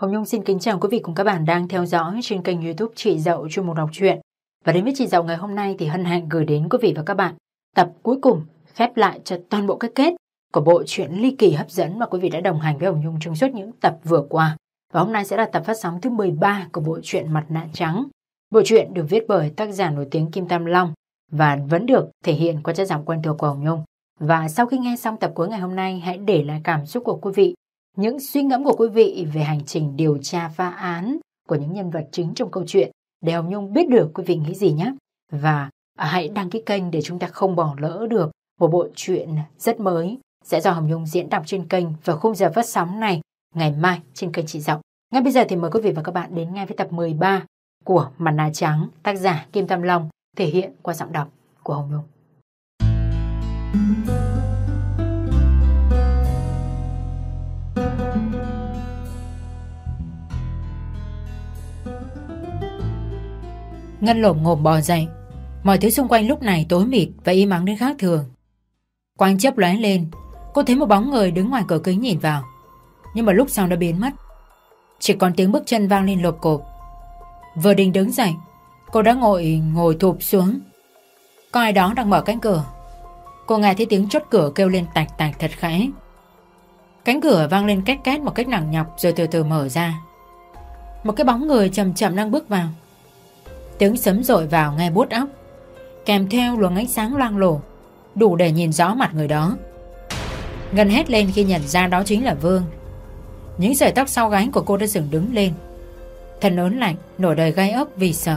Hồng Nhung xin kính chào quý vị cùng các bạn đang theo dõi trên kênh youtube Chị Dậu chuyên mục đọc truyện. Và đến với Chị Dậu ngày hôm nay thì hân hạnh gửi đến quý vị và các bạn tập cuối cùng khép lại cho toàn bộ cái kết của bộ truyện ly kỳ hấp dẫn mà quý vị đã đồng hành với Hồng Nhung trong suốt những tập vừa qua. Và hôm nay sẽ là tập phát sóng thứ 13 của bộ truyện Mặt nạ trắng. Bộ truyện được viết bởi tác giả nổi tiếng Kim Tam Long và vẫn được thể hiện qua chất giọng quen thuộc của Hồng Nhung. Và sau khi nghe xong tập cuối ngày hôm nay, hãy để lại cảm xúc của quý vị, những suy ngẫm của quý vị về hành trình điều tra phá án của những nhân vật chính trong câu chuyện để Hồng Nhung biết được quý vị nghĩ gì nhé. Và hãy đăng ký kênh để chúng ta không bỏ lỡ được một bộ truyện rất mới sẽ do Hồng Nhung diễn đọc trên kênh vào khung giờ phát sóng này ngày mai trên kênh Chị Giọng. Ngay bây giờ thì mời quý vị và các bạn đến ngay với tập 13 của Mặt nạ trắng, tác giả Kim Tâm Long thể hiện qua giọng đọc của Hồng Nhung. Ngân lồm ngồm bò dậy. Mọi thứ xung quanh lúc này tối mịt và im ắng đến khác thường. Quang chớp lóe lên, Cô thấy một bóng người đứng ngoài cửa kính nhìn vào. Nhưng mà lúc sau đã biến mất. Chỉ còn tiếng bước chân vang lên lộp cộp. Vừa định đứng dậy, Cô đã ngồi ngồi thụp xuống. Có ai đó đang mở cánh cửa. Cô nghe thấy tiếng chốt cửa kêu lên tạch tạch thật khẽ. Cánh cửa vang lên két két một cách nặng nhọc rồi từ từ mở ra. Một cái bóng người chậm chậm đang bước vào. Tiếng sấm rội vào nghe bút óc. Kèm theo luồng ánh sáng loang lổ, Đủ để nhìn rõ mặt người đó. Ngân hét lên khi nhận ra đó chính là Vương. Những sợi tóc sau gáy của cô đã dừng đứng lên. Thân ớn lạnh Nổi đời gai ốc vì sợ.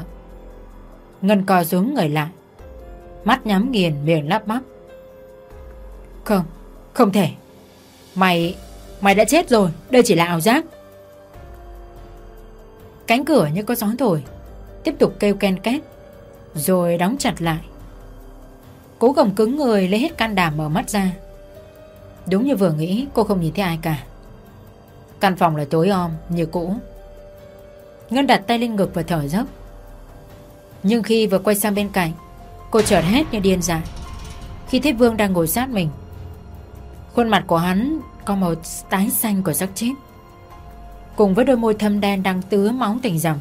Ngân co xuống người lại. Mắt nhắm nghiền, miệng lắp bắp. Không Không thể. Mày Mày đã chết rồi, Đây chỉ là ảo giác. Cánh cửa như có gió thổi Tiếp tục kêu ken két, Rồi đóng chặt lại. Cố gồng cứng người lấy hết can đảm mở mắt ra. Đúng như vừa nghĩ, cô không nhìn thấy ai cả. Căn phòng là tối om như cũ. Ngân đặt tay lên ngực và thở dốc. Nhưng khi vừa quay sang bên cạnh, Cô chợt hét như điên dại. Khi thấy Vương đang ngồi sát mình, Khuôn mặt của hắn có màu tái xanh của xác chết. Cùng với đôi môi thâm đen đang tứa máu tình dòng.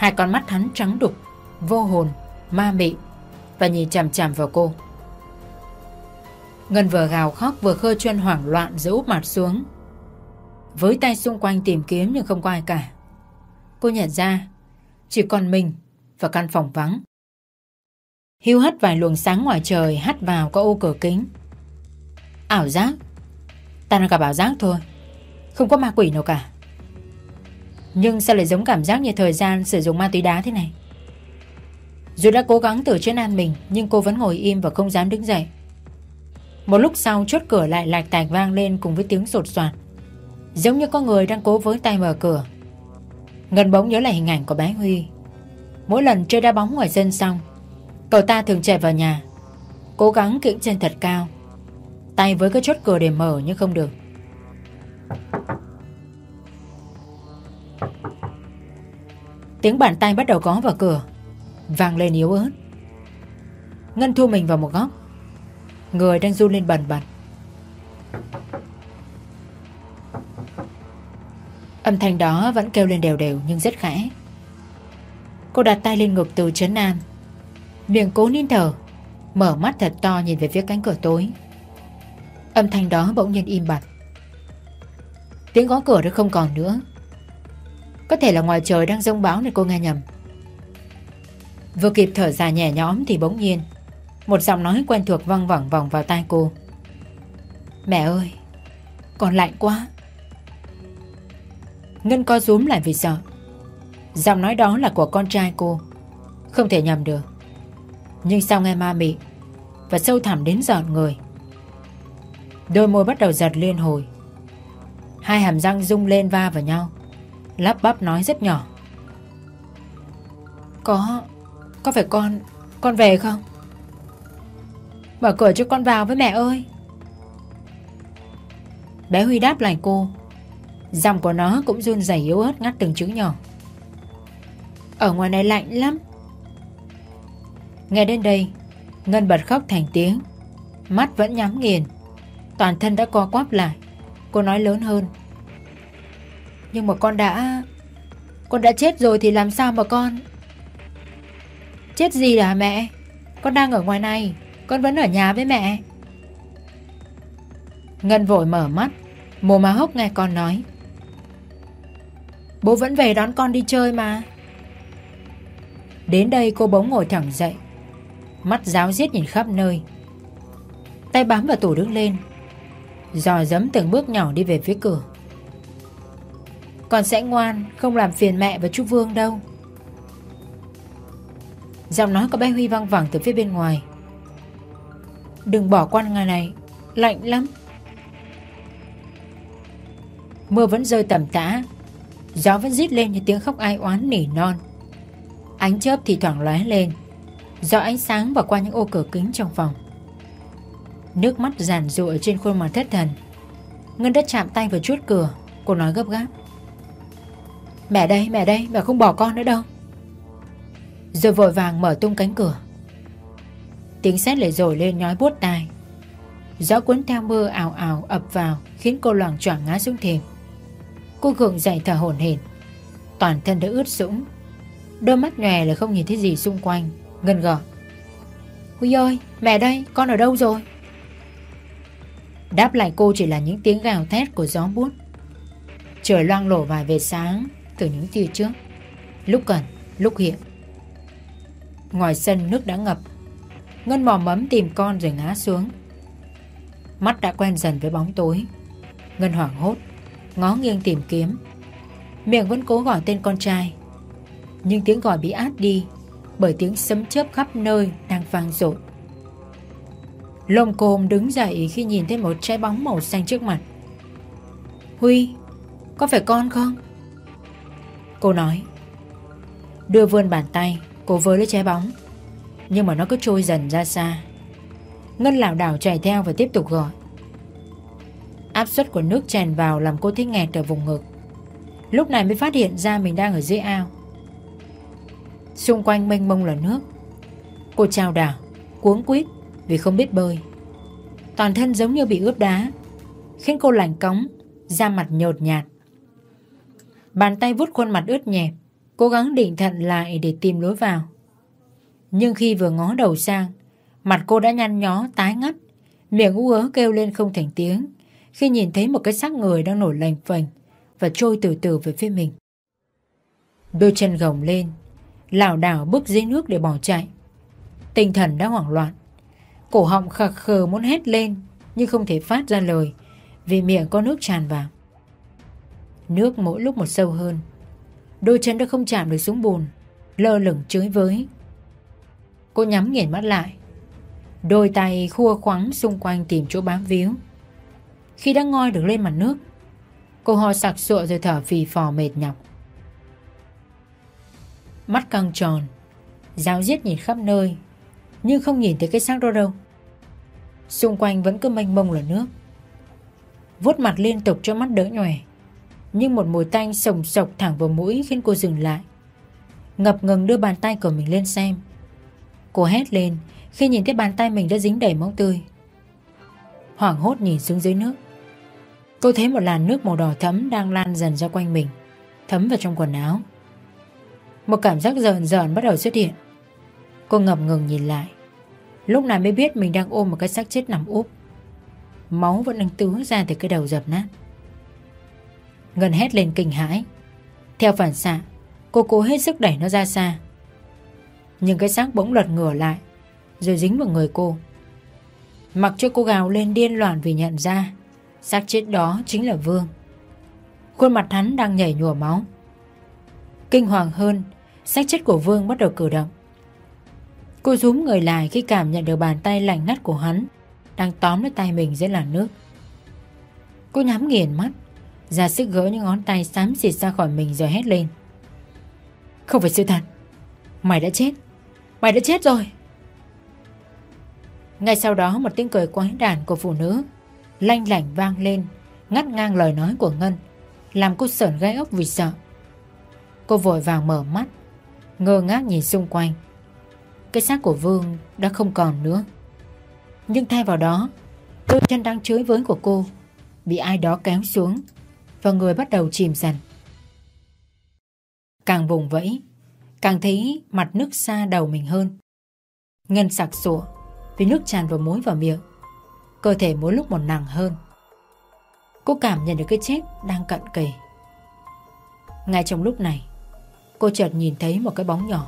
Hai con mắt hắn trắng đục Vô hồn, ma mị Và nhìn chằm chằm vào cô. Ngân vừa gào khóc vừa khơ chân hoảng loạn giữ úp mặt xuống. Với tay xung quanh tìm kiếm nhưng không có ai cả. Cô nhận ra Chỉ còn mình và căn phòng vắng. Hiu hắt vài luồng sáng ngoài trời hắt vào có ô cửa kính. Ảo giác? Ta đang gặp ảo giác thôi. Không có ma quỷ nào cả. Nhưng sao lại giống cảm giác như thời gian sử dụng ma túy đá thế này? Dù đã cố gắng tự trên an mình, Nhưng cô vẫn ngồi im và không dám đứng dậy. Một lúc sau, chốt cửa lại lạch tạch vang lên cùng với tiếng sột soạt, Giống như có người đang cố với tay mở cửa. Ngân bỗng nhớ lại hình ảnh của bé Huy. Mỗi lần chơi đá bóng ngoài sân xong, Cậu ta thường chạy vào nhà, Cố gắng kiễng chân thật cao, Tay với cái chốt cửa để mở nhưng không được. Tiếng bàn tay bắt đầu gõ vào cửa. Vang lên yếu ớt. Ngân thu mình vào một góc. Người đang run lên bần bật. Âm thanh đó vẫn kêu lên đều đều nhưng rất khẽ. Cô đặt tay lên ngực từ chấn an. Miệng cố nín thở, Mở mắt thật to nhìn về phía cánh cửa tối. Âm thanh đó bỗng nhiên im bặt. Tiếng gõ cửa đã không còn nữa. Có thể là ngoài trời đang rông báo nên cô nghe nhầm. Vừa kịp thở dài nhẹ nhõm thì bỗng nhiên, Một giọng nói quen thuộc văng vẳng vòng vào tai cô. Mẹ ơi Còn lạnh quá. Ngân co rúm lại vì sợ. Giọng nói đó là của con trai cô. Không thể nhầm được. Nhưng sao nghe ma mị Và sâu thẳm đến giọt người? Đôi môi bắt đầu giật liên hồi. Hai hàm răng rung lên va vào nhau. Lắp bắp nói rất nhỏ. Có Có phải con Con về không? Mở cửa cho con vào với mẹ ơi. Bé Huy đáp lại cô. Dòng của nó cũng run rẩy yếu ớt ngắt từng chữ nhỏ. Ở ngoài này lạnh lắm. Nghe đến đây, Ngân bật khóc thành tiếng. Mắt vẫn nhắm nghiền. Toàn thân đã co quắp lại. Cô nói lớn hơn. Nhưng mà con đã... Con đã chết rồi thì làm sao mà con... Chết gì hả mẹ? Con đang ở ngoài này, con vẫn ở nhà với mẹ. Ngân vội mở mắt, mồ má hốc nghe con nói. Bố vẫn về đón con đi chơi mà. Đến đây cô bỗng ngồi thẳng dậy, mắt giáo giết nhìn khắp nơi. Tay bám vào tủ đứng lên, dò dẫm từng bước nhỏ đi về phía cửa. Con sẽ ngoan, không làm phiền mẹ và chú Vương đâu. Giọng nói của bé Huy vang vẳng từ phía bên ngoài. Đừng bỏ qua ngày này, lạnh lắm. Mưa vẫn rơi tầm tã, gió vẫn rít lên như tiếng khóc ai oán nỉ non. Ánh chớp thì thoảng lóe lên, do ánh sáng vào qua những ô cửa kính trong phòng. Nước mắt giàn rụa trên khuôn mặt thất thần. Ngân đã chạm tay vào chuốt cửa, cô nói gấp gáp. Mẹ đây, mẹ đây, mẹ không bỏ con nữa đâu. Rồi vội vàng mở tung cánh cửa. Tiếng sét lại rồi lên nhói buốt tai. Gió cuốn theo mưa ảo ảo ập vào Khiến cô loảng choảng ngã xuống thềm. Cô gượng dậy thở hổn hển. Toàn thân đã ướt sũng. Đôi mắt nhòe là không nhìn thấy gì xung quanh Ngân gọ Huy ơi mẹ đây con ở đâu rồi? Đáp lại cô chỉ là những tiếng gào thét của gió buốt. Trời loang lổ vài vệt sáng. Từ những tia trước Lúc gần, lúc hiện. Ngoài sân, nước đã ngập. Ngân mò mẫm tìm con rồi ngã xuống. Mắt đã quen dần với bóng tối. Ngân hoảng hốt, Ngó nghiêng tìm kiếm. Miệng vẫn cố gọi tên con trai. Nhưng tiếng gọi bị át đi Bởi tiếng sấm chớp khắp nơi đang vang dội. Lông cồm đứng dậy khi nhìn thấy một trái bóng màu xanh trước mặt. Huy, Có phải con không? Cô nói. Đưa vươn bàn tay, Cô với lấy trái bóng. Nhưng mà nó cứ trôi dần ra xa. Ngân lảo đảo chạy theo và tiếp tục gọi. Áp suất của nước tràn vào làm cô thích nghẹt ở vùng ngực. Lúc này mới phát hiện ra mình đang ở dưới ao. Xung quanh mênh mông là nước. Cô trao đảo, Cuống quýt vì không biết bơi. Toàn thân giống như bị ướp đá, Khiến cô lạnh cống, Da mặt nhợt nhạt. Bàn tay vút khuôn mặt ướt nhẹp, Cố gắng định thận lại để tìm lối vào. Nhưng khi vừa ngó đầu sang, Mặt cô đã nhăn nhó, tái ngắt. Miệng u ớ kêu lên không thành tiếng, Khi nhìn thấy một cái xác người đang nổi lành phành Và trôi từ từ về phía mình. Đôi chân gồng lên, lảo đảo bước dưới nước để bỏ chạy. Tinh thần đã hoảng loạn, Cổ họng khạc khờ muốn hét lên Nhưng không thể phát ra lời Vì miệng có nước tràn vào. Nước mỗi lúc một sâu hơn. Đôi chân đã không chạm được xuống bùn, Lơ lửng chới với. Cô nhắm nghiền mắt lại. Đôi tay khua khoắng xung quanh tìm chỗ bám víu. Khi đã ngoi được lên mặt nước, Cô ho sặc sụa rồi thở phì phò mệt nhọc. Mắt căng tròn, Giáo giết nhìn khắp nơi, Nhưng không nhìn thấy cái xác đó đâu. Xung quanh vẫn cứ mênh mông là nước. Vuốt mặt liên tục cho mắt đỡ nhòe nhưng một mùi tanh sồng sộc thẳng vào mũi khiến cô dừng lại. Ngập ngừng đưa bàn tay của mình lên xem. Cô hét lên Khi nhìn thấy bàn tay mình đã dính đầy máu tươi. Hoảng hốt nhìn xuống dưới nước. Cô thấy một làn nước màu đỏ thấm Đang lan dần ra quanh mình, Thấm vào trong quần áo. Một cảm giác rờn rờn bắt đầu xuất hiện. Cô ngập ngừng nhìn lại. Lúc này mới biết mình đang ôm một cái xác chết nằm úp. Máu vẫn đang tứ ra từ cái đầu dập nát. Ngân hét lên kinh hãi. Theo phản xạ, Cô cố hết sức đẩy nó ra xa. Nhưng cái xác bỗng lật ngửa lại, Rồi dính vào người cô. Mặc cho cô gào lên điên loạn vì nhận ra, xác chết đó chính là Vương. Khuôn mặt hắn đang nhảy nhùa máu. Kinh hoàng hơn, xác chết của Vương bắt đầu cử động. Cô rúm người lại khi cảm nhận được bàn tay lạnh ngắt của hắn Đang tóm lấy tay mình dưới làn nước. Cô nhắm nghiền mắt ra sức gỡ những ngón tay xám xịt ra khỏi mình rồi hét lên. Không phải sự thật Mày đã chết. Mày đã chết rồi. Ngay sau đó, một tiếng cười quái đản của phụ nữ Lanh lảnh vang lên, Ngắt ngang lời nói của Ngân, Làm cô sởn gai ốc vì sợ. Cô vội vàng mở mắt, Ngơ ngác nhìn xung quanh. Cái xác của Vương đã không còn nữa. Nhưng thay vào đó, Đôi chân đang chới với của cô Bị ai đó kéo xuống và người bắt đầu chìm dần. Càng vùng vẫy, Càng thấy mặt nước xa đầu mình hơn. Ngân sặc sụa Vì nước tràn vào mũi và miệng. Cơ thể mỗi lúc một nặng hơn. Cô cảm nhận được cái chết đang cận kề. Ngay trong lúc này, Cô chợt nhìn thấy một cái bóng nhỏ.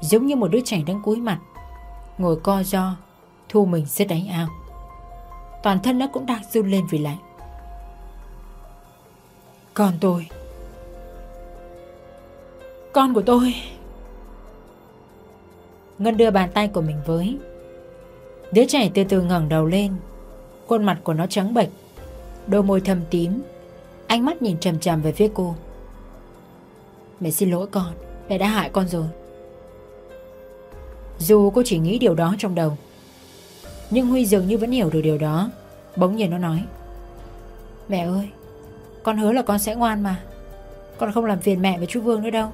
Giống như một đứa trẻ đang cúi mặt, Ngồi co do Thu mình dưới đáy ao. Toàn thân nó cũng đang run lên vì lạnh. Con tôi. Con của tôi. Ngân đưa bàn tay của mình với. Đứa trẻ từ từ ngẩng đầu lên. Khuôn mặt của nó trắng bệch. Đôi môi thâm tím. Ánh mắt nhìn trầm trầm về phía cô. Mẹ xin lỗi con. Mẹ đã hại con rồi. Dù cô chỉ nghĩ điều đó trong đầu, Nhưng Huy dường như vẫn hiểu được điều đó. Bỗng nhiên nó nói, Mẹ ơi con hứa là con sẽ ngoan mà. Con không làm phiền mẹ và chú Vương nữa đâu.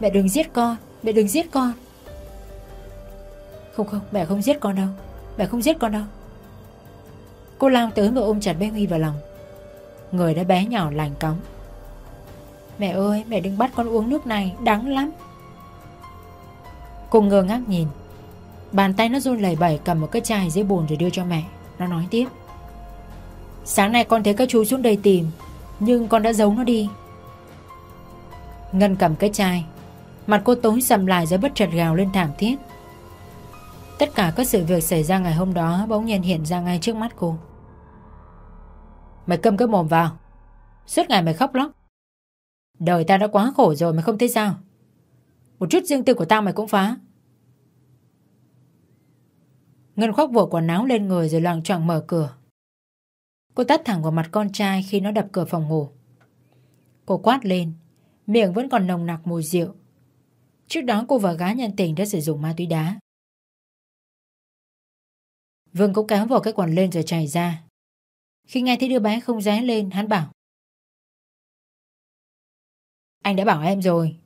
Mẹ đừng giết con, Mẹ đừng giết con. Không không, mẹ không giết con đâu. Mẹ không giết con đâu. Cô lao tới và ôm chặt bé Huy vào lòng. Người đã bé nhỏ lành cống. Mẹ ơi, mẹ đừng bắt con uống nước này, Đắng lắm. Cô ngơ ngác nhìn. Bàn tay nó run lẩy bẩy cầm một cái chai dưới bồn rồi đưa cho mẹ. Nó nói tiếp. Sáng nay con thấy các chú xuống đây tìm. Nhưng con đã giấu nó đi. Ngân cầm cái chai. Mặt cô tối sầm lại rồi bất chợt gào lên thảm thiết. Tất cả các sự việc xảy ra ngày hôm đó Bỗng nhiên hiện ra ngay trước mắt cô. Mày cầm cái mồm vào. Suốt ngày mày khóc lóc. Đời ta đã quá khổ rồi mày không thấy sao? Một chút riêng tư của tao mày cũng phá. Ngân khoác vội quần áo lên người rồi loằng choạng mở cửa. Cô tắt thẳng vào mặt con trai khi nó đập cửa phòng ngủ. Cô quát lên, Miệng vẫn còn nồng nặc mùi rượu. Trước đó cô và gái nhân tình đã sử dụng ma túy đá. Vương cũng kéo vào cái quần lên rồi chạy ra. Khi nghe thấy đứa bé không ré lên, Hắn bảo, Anh đã bảo em rồi.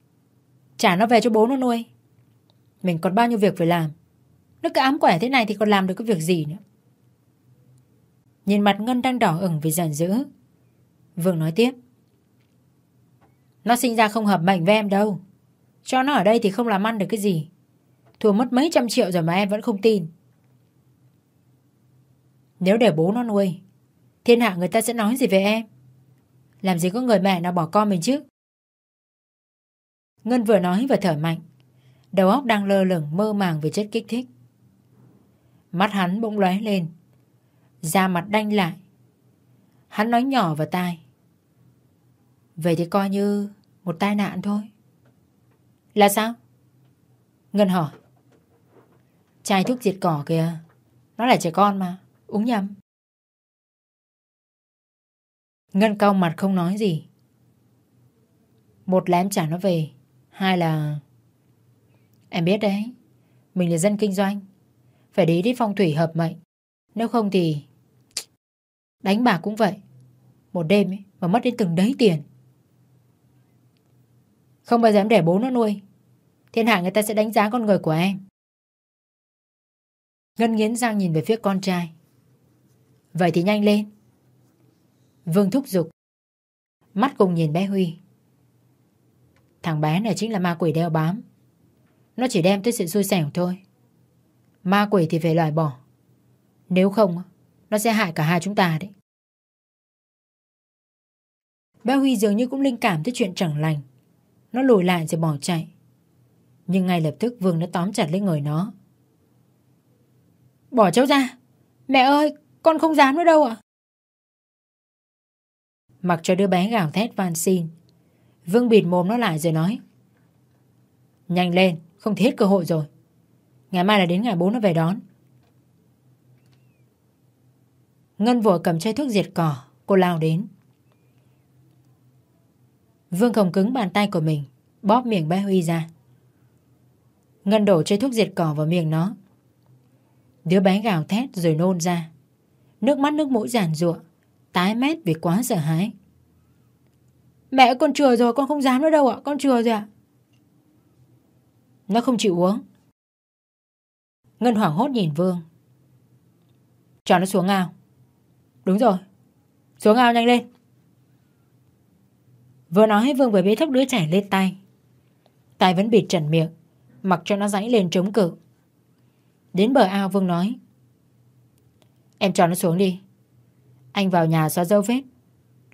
Trả nó về cho bố nó nuôi. Mình còn bao nhiêu việc phải làm. Nó cứ ám quẻ thế này thì còn làm được cái việc gì nữa? Nhìn mặt Ngân đang đỏ ửng vì giận dữ. Vương nói tiếp. Nó sinh ra không hợp mệnh với em đâu. Cho nó ở đây thì không làm ăn được cái gì. Thua mất mấy trăm triệu rồi mà em vẫn không tin. Nếu để bố nó nuôi, Thiên hạ người ta sẽ nói gì về em? Làm gì có người mẹ nào bỏ con mình chứ? Ngân vừa nói và thở mạnh. Đầu óc đang lơ lửng mơ màng về chất kích thích. Mắt hắn bỗng lóe lên. Da mặt đanh lại. Hắn nói nhỏ vào tai. Vậy thì coi như Một tai nạn thôi. Là sao? Ngân hỏi. Chai thuốc diệt cỏ kìa. Nó là trẻ con mà. Uống nhầm. Ngân cau mặt không nói gì. Một là em trả nó về. Hai là, Em biết đấy. Mình là dân kinh doanh. Phải để đi phong thủy hợp mệnh. Nếu không thì Đánh bạc cũng vậy. Một đêm ấy, mà mất đến từng đấy tiền. Không bao giờ em để bố nó nuôi. Thiên hạ người ta sẽ đánh giá con người của em. Ngân nghiến răng nhìn về phía con trai. Vậy thì nhanh lên. Vương thúc giục Mắt cùng nhìn bé Huy. Thằng bé này chính là ma quỷ đeo bám. Nó chỉ đem tới sự xui xẻo thôi. Ma quỷ thì phải loại bỏ. Nếu không nó sẽ hại cả hai chúng ta đấy. Bé Huy dường như cũng linh cảm tới chuyện chẳng lành. Nó lùi lại rồi bỏ chạy. Nhưng ngay lập tức Vương đã tóm chặt lấy người nó. Bỏ cháu ra. Mẹ ơi, con không dám nữa đâu ạ. Mặc cho đứa bé gào thét van xin, Vương bịt mồm nó lại rồi nói, Nhanh lên, Không thiết hết cơ hội rồi. Ngày mai là đến ngày bố nó về đón. Ngân vội cầm chai thuốc diệt cỏ. Cô lao đến. Vương Khổng cứng bàn tay của mình, Bóp miệng bé Huy ra. Ngân đổ chai thuốc diệt cỏ vào miệng nó. Đứa bé gào thét rồi nôn ra. Nước mắt nước mũi giàn ruộng Tái mét vì quá sợ hãi. Mẹ con chừa rồi, con không dám nữa đâu ạ, Con chừa rồi ạ. Nó không chịu uống. Ngân hoảng hốt nhìn Vương. Cho nó xuống ao. Đúng rồi. Xuống ao nhanh lên. Vừa nói, Vương vừa bế thốc đứa trẻ lên tay. Tay vẫn bịt trần miệng, Mặc cho nó dãy lên chống cự. Đến bờ ao, Vương nói, Em cho nó xuống đi. Anh vào nhà xóa dấu vết,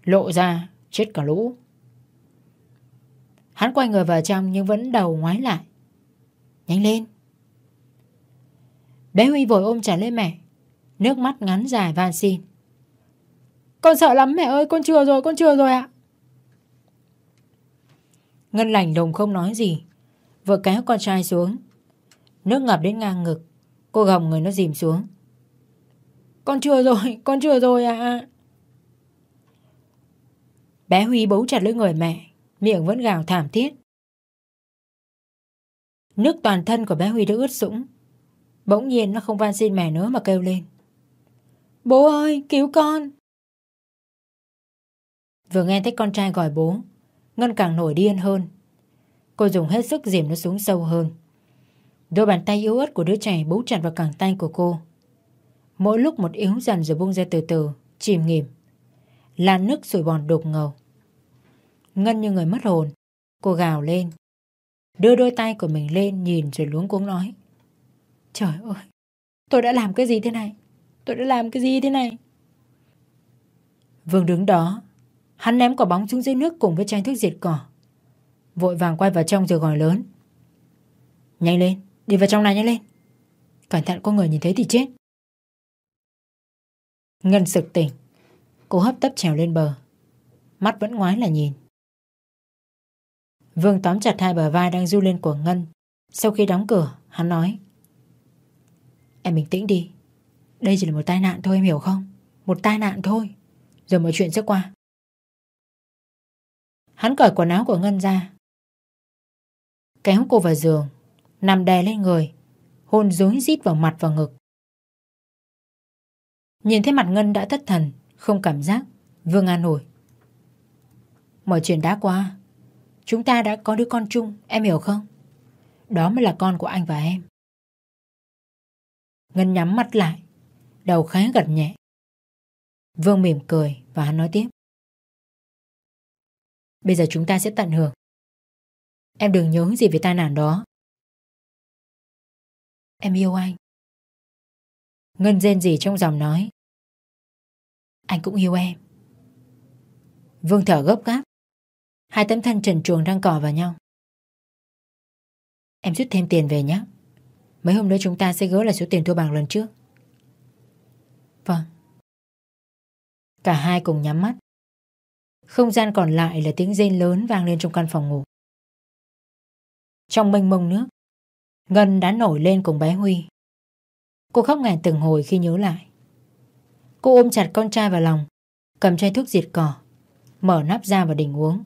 Lộ ra chết cả lũ. Hắn quay người vào trong Nhưng vẫn đầu ngoái lại. Nhanh lên. Bé Huy vội ôm trả lấy mẹ, Nước mắt ngắn dài van xin. Con sợ lắm mẹ ơi Con chưa rồi con chưa rồi ạ. Ngân lành đồng không nói gì. Vừa kéo con trai xuống. Nước ngập đến ngang ngực. Cô gồng người nó dìm xuống. Con chưa rồi Con chưa rồi ạ. Bé Huy bấu chặt lấy người mẹ Miệng vẫn gào thảm thiết. Nước toàn thân của bé Huy đã ướt sũng. Bỗng nhiên nó không van xin mẹ nữa mà kêu lên. Bố ơi cứu con Vừa nghe thấy con trai gọi bố, Ngân càng nổi điên hơn. Cô dùng hết sức dìm nó xuống sâu hơn. Đôi bàn tay yếu ớt của đứa trẻ bấu chặt vào cẳng tay của cô. Mỗi lúc một yếu dần rồi bung ra từ từ, Chìm nghỉm. Lan nước sủi bòn đục ngầu. Ngân như người mất hồn, Cô gào lên. Đưa đôi tay của mình lên nhìn rồi luống cuống nói, Trời ơi, Tôi đã làm cái gì thế này? Tôi đã làm cái gì thế này? Vương đứng đó Hắn ném quả bóng xuống dưới nước cùng với chai thuốc diệt cỏ. Vội vàng quay vào trong rồi gọi lớn. Nhanh lên, Đi vào trong này nhanh lên. Cẩn thận, có người nhìn thấy thì chết. Ngân sực tỉnh. Cô hấp tấp trèo lên bờ. Mắt vẫn ngoái là nhìn. Vương tóm chặt hai bờ vai đang du lên của Ngân. Sau khi đóng cửa, Hắn nói, Em bình tĩnh đi. Đây chỉ là một tai nạn thôi, em hiểu không? Một tai nạn thôi. Rồi mọi chuyện sẽ qua. Hắn cởi quần áo của Ngân ra, Kéo cô vào giường, Nằm đè lên người, Hôn dối rít vào mặt và ngực. Nhìn thấy mặt Ngân đã thất thần, Không cảm giác, Vương an ủi Mọi chuyện đã qua, Chúng ta đã có đứa con chung, Em hiểu không? Đó mới là con của anh và em. Ngân nhắm mắt lại, Đầu khá gật nhẹ. Vương mỉm cười và hắn nói tiếp Bây giờ chúng ta sẽ tận hưởng. Em đừng nhớ gì về tai nạn đó. Em yêu anh. Ngân rên gì trong giọng nói. Anh cũng yêu em. Vương thở gấp gáp. Hai tấm thân trần truồng đang cò vào nhau. Em rút thêm tiền về nhé. Mấy hôm nữa chúng ta sẽ gỡ lại số tiền thua bằng lần trước. Vâng. Cả hai cùng nhắm mắt. Không gian còn lại là tiếng rên lớn vang lên trong căn phòng ngủ. Trong mênh mông nước, Ngân đã nổi lên cùng bé Huy. Cô khóc ngàn từng hồi khi nhớ lại. Cô ôm chặt con trai vào lòng, Cầm chai thuốc diệt cỏ, Mở nắp ra và định uống.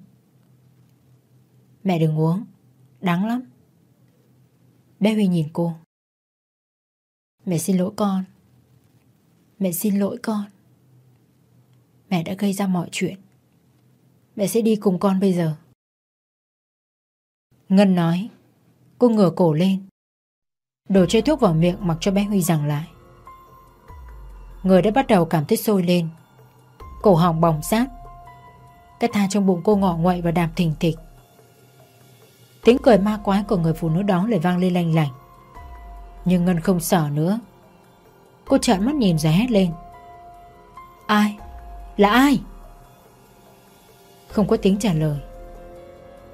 Mẹ đừng uống, đáng lắm. Bé Huy nhìn cô. Mẹ xin lỗi con. Mẹ xin lỗi con. Mẹ đã gây ra mọi chuyện. Mẹ sẽ đi cùng con bây giờ. Ngân nói. Cô ngửa cổ lên. Đổ chai thuốc vào miệng mặc cho bé Huy rằng lại. Người đã bắt đầu cảm thấy sôi lên. Cổ họng bỏng sát Cái tha trong bụng cô ngọ nguậy và đạp thình thịch. Tiếng cười ma quái của người phụ nữ đó lại vang lên lanh lảnh, Nhưng Ngân không sợ nữa. Cô trợn mắt nhìn rồi hét lên. Ai? Là ai? Không có tiếng trả lời.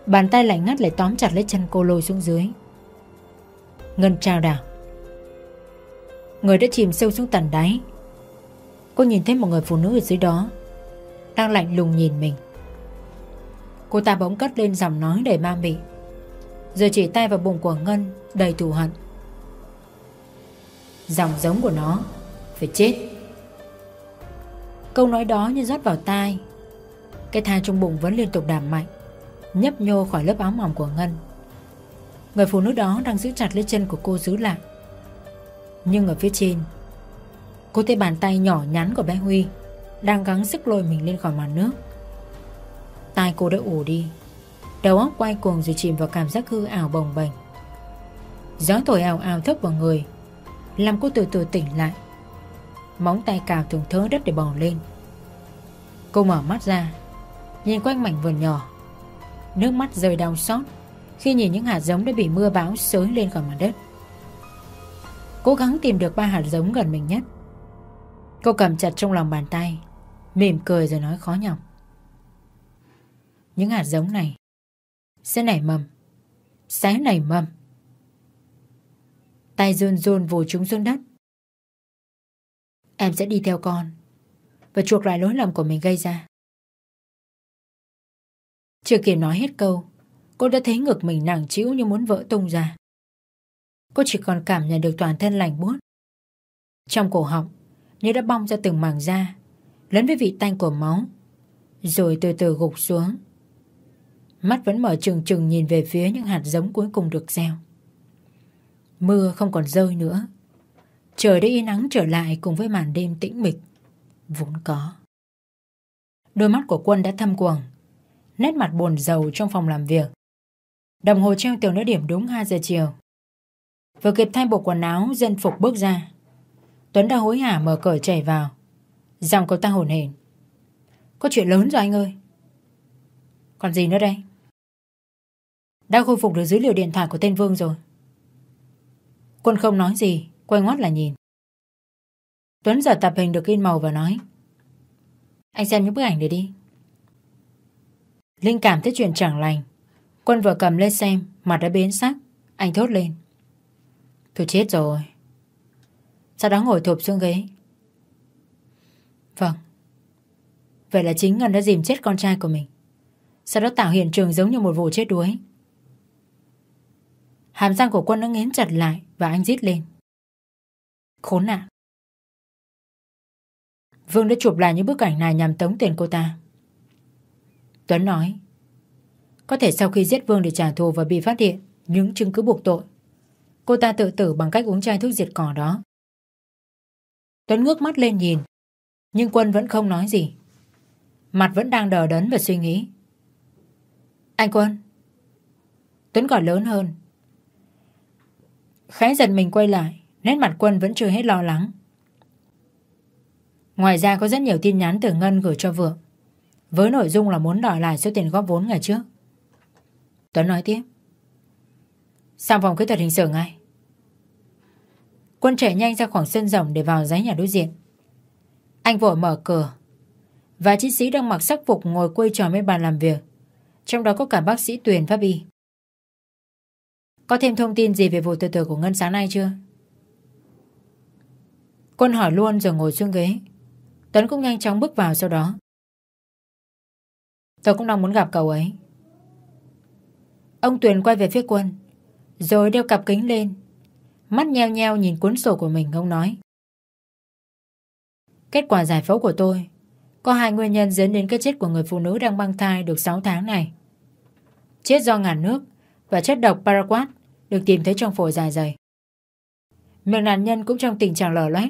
Bàn tay lạnh ngắt lại tóm chặt lấy chân cô lôi xuống dưới. Ngân trao đảo. Người đã chìm sâu xuống tận đáy. Cô nhìn thấy một người phụ nữ ở dưới đó, Đang lạnh lùng nhìn mình. Cô ta bỗng cất lên giọng nói đầy ma mị, Rồi chỉ tay vào bụng của Ngân, Đầy thù hận. Dòng giống của nó, Phải chết. Câu nói đó như rót vào tai cái thai trong bụng vẫn liên tục đàm mạnh, Nhấp nhô khỏi lớp áo mỏng của Ngân. Người phụ nữ đó đang giữ chặt lấy chân của cô giữ lại. Nhưng ở phía trên, Cô thấy bàn tay nhỏ nhắn của bé Huy Đang gắng sức lôi mình lên khỏi mặt nước. Tai cô đã ủ đi, Đầu óc quay cuồng rồi chìm vào cảm giác hư ảo bồng bềnh. Gió thổi ảo ảo thốc vào người, Làm cô từ từ tỉnh lại. Móng tay cào thường thớ đất để bò lên. Cô mở mắt ra Nhìn quanh mảnh vườn nhỏ, Nước mắt rơi đau xót Khi nhìn những hạt giống đã bị mưa bão xới lên khỏi mặt đất. Cố gắng tìm được ba hạt giống gần mình nhất. Cô cầm chặt trong lòng bàn tay, Mỉm cười rồi nói khó nhọc. Những hạt giống này Sẽ nảy mầm, Sẽ nảy mầm. Tay run run vùi chúng xuống đất. Em sẽ đi theo con Và chuộc lại lỗi lầm của mình gây ra. Chưa kịp nói hết câu, Cô đã thấy ngực mình nặng trĩu như muốn vỡ tung ra. Cô chỉ còn cảm nhận được toàn thân lành buốt. Trong cổ họng, Như đã bong ra từng mảng da Lẫn với vị tanh của máu, Rồi từ từ gục xuống. Mắt vẫn mở trừng trừng nhìn về phía những hạt giống cuối cùng được gieo. Mưa không còn rơi nữa. Trời đã yên nắng trở lại cùng với màn đêm tĩnh mịch, Vốn có. Đôi mắt của quân đã thâm quầng. Nét mặt buồn rầu trong phòng làm việc. Đồng hồ treo tường đã điểm đúng 2 giờ chiều. Vừa kịp thay bộ quần áo, Dân phục bước ra. Tuấn đã hối hả mở cửa chảy vào. Giọng cậu ta hồn hển. Có chuyện lớn rồi anh ơi. Còn gì nữa đây? Đã khôi phục được dữ liệu điện thoại của tên Vương rồi. Quân không nói gì, Quay ngoắt là nhìn. Tuấn giờ tập hình được in màu và nói, Anh xem những bức ảnh này đi. Linh cảm thấy chuyện chẳng lành. Quân vừa cầm lên xem, Mặt đã biến sắc. Anh thốt lên. Tôi chết rồi. Sau đó ngồi thụp xuống ghế. Vâng. Vậy là chính Ngân đã dìm chết con trai của mình. Sau đó tạo hiện trường giống như một vụ chết đuối. Hàm răng của quân nó nghiến chặt lại Và anh rít lên. Khốn nạn. Vương đã chụp lại những bức ảnh này nhằm tống tiền cô ta. Tuấn nói, Có thể sau khi giết Vương để trả thù và bị phát hiện, Những chứng cứ buộc tội, Cô ta tự tử bằng cách uống chai thuốc diệt cỏ đó. Tuấn ngước mắt lên nhìn, Nhưng Quân vẫn không nói gì. Mặt vẫn đang đờ đẫn và suy nghĩ. Anh Quân. Tuấn gọi lớn hơn. Khái giật mình quay lại, Nét mặt Quân vẫn chưa hết lo lắng. Ngoài ra có rất nhiều tin nhắn từ Ngân gửi cho Vượng. Với nội dung là muốn đòi lại số tiền góp vốn ngày trước. Tuấn nói tiếp. Sang phòng kỹ thuật hình sự ngay. Quân chạy nhanh ra khoảng sân rộng để vào giấy nhà đối diện. Anh vội mở cửa. Và chiến sĩ đang mặc sắc phục ngồi quây trò mấy bàn làm việc. Trong đó có cả bác sĩ Tuyền Pháp Y. Có thêm thông tin gì về vụ tự tử của Ngân sáng nay chưa? Quân hỏi luôn rồi ngồi xuống ghế. Tuấn cũng nhanh chóng bước vào sau đó. Tôi cũng đang muốn gặp cậu ấy. Ông Tuyền quay về phía quân, Rồi đeo cặp kính lên, Mắt nheo nheo nhìn cuốn sổ của mình, ông nói. Kết quả giải phẫu của tôi, Có hai nguyên nhân dẫn đến cái chết của người phụ nữ đang mang thai được 6 tháng này. Chết do ngàn nước Và chất độc paraquat Được tìm thấy trong phổi dài dày. Miệng nạn nhân cũng trong tình trạng lở loét.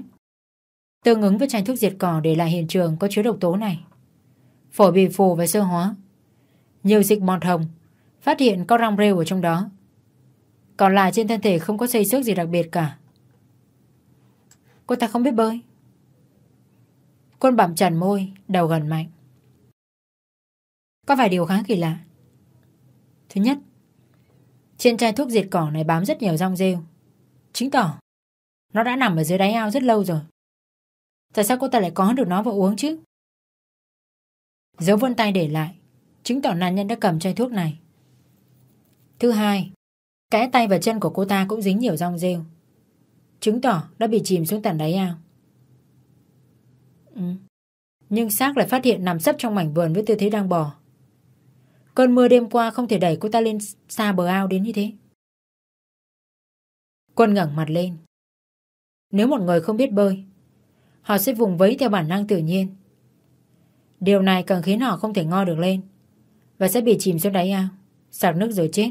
Tương ứng với chai thuốc diệt cỏ để lại hiện trường có chứa độc tố này. Phổi bị phù và sơ hóa. Nhiều dịch mọt hồng Phát hiện có rong rêu ở trong đó. Còn lại trên thân thể không có xây xước gì đặc biệt cả. Cô ta không biết bơi. Quân bẩm trần môi Đầu gần mạnh. Có vài điều khá kỳ lạ. Thứ nhất, Trên chai thuốc diệt cỏ này bám rất nhiều rong rêu. Chứng tỏ Nó đã nằm ở dưới đáy ao rất lâu rồi. Tại sao cô ta lại có được nó và uống chứ? Dấu vân tay để lại. Chứng tỏ nạn nhân đã cầm chai thuốc này. Thứ hai, Kẽ tay và chân của cô ta cũng dính nhiều rong rêu. Chứng tỏ đã bị chìm xuống tận đáy ao. Ừ. Nhưng xác lại phát hiện nằm sấp trong mảnh vườn với tư thế đang bò. Cơn mưa đêm qua không thể đẩy cô ta lên xa bờ ao đến như thế. Quân ngẩng mặt lên. Nếu một người không biết bơi, Họ sẽ vùng vẫy theo bản năng tự nhiên. Điều này càng khiến họ không thể ngo được lên. Và sẽ bị chìm xuống đáy ao. Sạc nước rồi chết.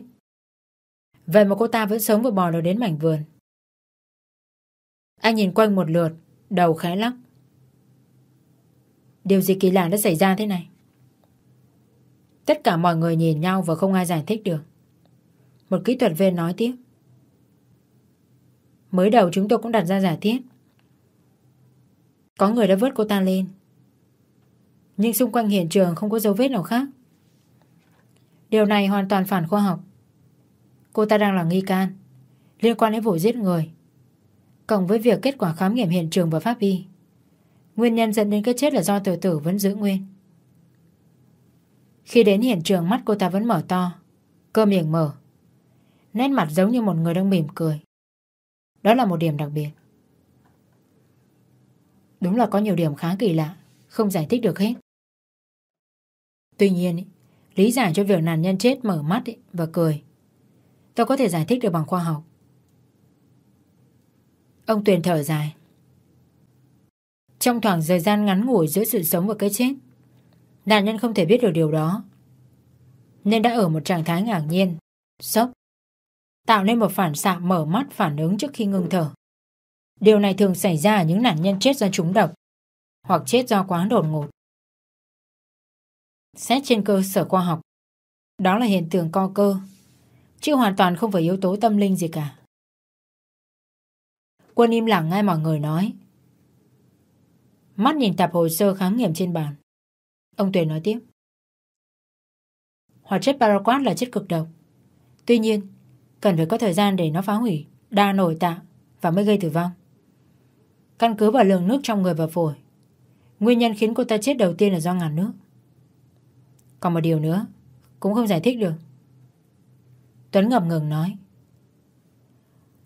Vậy mà cô ta vẫn sống và bò được đến mảnh vườn. Anh nhìn quanh một lượt, Đầu khẽ lắc. Điều gì kỳ lạ đã xảy ra thế này? Tất cả mọi người nhìn nhau Và không ai giải thích được. Một kỹ thuật viên nói tiếp. Mới đầu chúng tôi cũng đặt ra giả thiết. Có người đã vớt cô ta lên. Nhưng xung quanh hiện trường không có dấu vết nào khác Điều này hoàn toàn phản khoa học. Cô ta đang là nghi can, liên quan đến vụ giết người. Cộng với việc kết quả khám nghiệm hiện trường và pháp y. Nguyên nhân dẫn đến cái chết là do tự tử vẫn giữ nguyên. Khi đến hiện trường mắt cô ta vẫn mở to, cơ miệng mở. Nét mặt giống như một người đang mỉm cười. Đó là một điểm đặc biệt. Đúng là có nhiều điểm khá kỳ lạ, không giải thích được hết. Tuy nhiên, lý giải cho việc nạn nhân chết mở mắt và cười. Tôi có thể giải thích được bằng khoa học. Ông Tuyền thở dài. Trong khoảng thời gian ngắn ngủi giữa sự sống và cái chết, nạn nhân không thể biết được điều đó. Nên đã ở một trạng thái ngạc nhiên, sốc, tạo nên một phản xạ mở mắt phản ứng trước khi ngừng thở. Điều này thường xảy ra ở những nạn nhân chết do trúng độc hoặc chết do quá đột ngột. Xét trên cơ sở khoa học, đó là hiện tượng co cơ, chứ hoàn toàn không phải yếu tố tâm linh gì cả. Quân im lặng nghe mọi người nói. Mắt nhìn tập hồ sơ khám nghiệm trên bàn. Ông Tuyền nói tiếp. Hoạt chất paraquat là chất cực độc. Tuy nhiên, cần phải có thời gian để nó phá hủy đa nội tạng và mới gây tử vong. Căn cứ vào lượng nước trong người và phổi, nguyên nhân khiến cô ta chết đầu tiên là do ngạt nước. Còn một điều nữa, cũng không giải thích được. Tuấn ngập ngừng nói.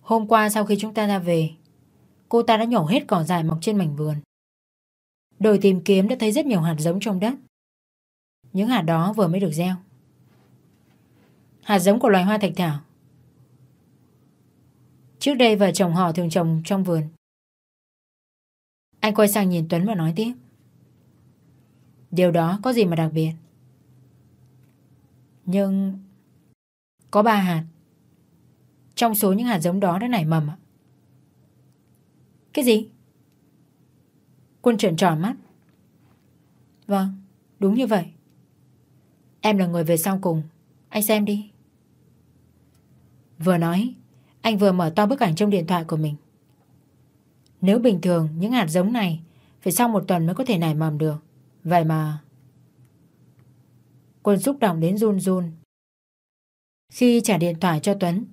Hôm qua sau khi chúng ta ra về, cô ta đã nhổ hết cỏ dại mọc trên mảnh vườn. Đội tìm kiếm đã thấy rất nhiều hạt giống trong đất. Những hạt đó vừa mới được gieo. Hạt giống của loài hoa thạch thảo. Trước đây vợ chồng họ thường trồng trong vườn. Anh quay sang nhìn Tuấn và nói tiếp. Điều đó có gì mà đặc biệt? Nhưng... Có ba hạt. Trong số những hạt giống đó đã nảy mầm ạ. Cái gì? Quân trợn tròn mắt. Vâng, đúng như vậy. Em là người về sau cùng. Anh xem đi. Vừa nói, anh vừa mở to bức ảnh trong điện thoại của mình. Nếu bình thường những hạt giống này phải sau một tuần mới có thể nảy mầm được. Vậy mà... Quân xúc động đến run run. Khi trả điện thoại cho Tuấn.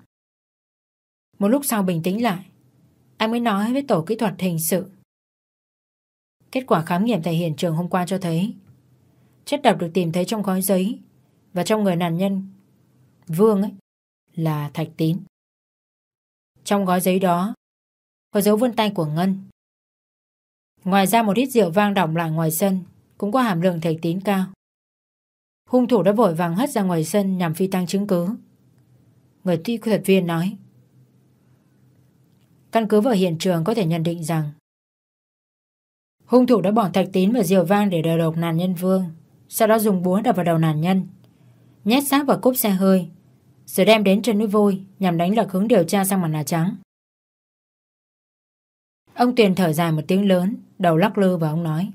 Một lúc sau bình tĩnh lại, anh mới nói với tổ kỹ thuật hình sự. Kết quả khám nghiệm tại hiện trường hôm qua cho thấy chất độc được tìm thấy trong gói giấy và trong người nạn nhân Vương ấy là thạch tín. Trong gói giấy đó có dấu vân tay của Ngân. Ngoài ra một ít rượu vang đọng lại ngoài sân cũng có hàm lượng thạch tín cao. Hung thủ đã vội vàng hất ra ngoài sân nhằm phi tăng chứng cứ. Người kỹ thuật viên nói, Căn cứ vào hiện trường có thể nhận định rằng Hung thủ đã bỏ thạch tín và rượu vang để đờ độc nạn nhân Vương, Sau đó dùng búa đập vào đầu nạn nhân, Nhét xác vào cốp xe hơi, Rồi đem đến trên núi vôi Nhằm đánh lạc hướng điều tra sang mặt nạ trắng Ông Tuyền thở dài một tiếng lớn, Đầu lắc lư và ông nói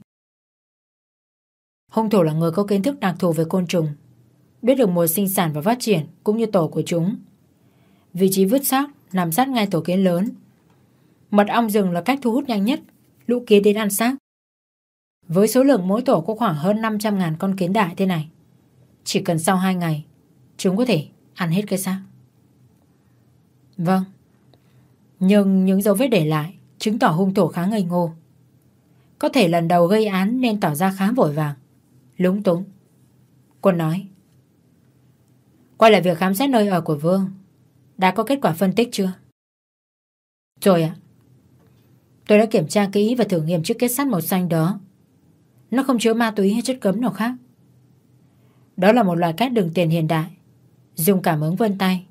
Hung thủ là người có kiến thức đặc thù về côn trùng, Biết được mùa sinh sản và phát triển, Cũng như tổ của chúng. Vị trí vứt xác, nằm sát ngay tổ kiến lớn. Mật ong rừng là cách thu hút nhanh nhất, Lũ kiến đến ăn xác. Với số lượng mỗi tổ có khoảng hơn 500.000 con kiến đại thế này, Chỉ cần sau 2 ngày, Chúng có thể ăn hết cái xác. Vâng. Nhưng những dấu vết để lại Chứng tỏ hung thủ khá ngây ngô. Có thể lần đầu gây án Nên tỏ ra khá vội vàng. Lúng túng. Quân nói, Quay lại việc khám xét nơi ở của Vương, Đã có kết quả phân tích chưa? Rồi ạ. Tôi đã kiểm tra kỹ và thử nghiệm chiếc kết sắt màu xanh đó. Nó không chứa ma túy hay chất cấm nào khác. Đó là một loại cát đường tiền hiện đại, Dùng cảm ứng vân tay.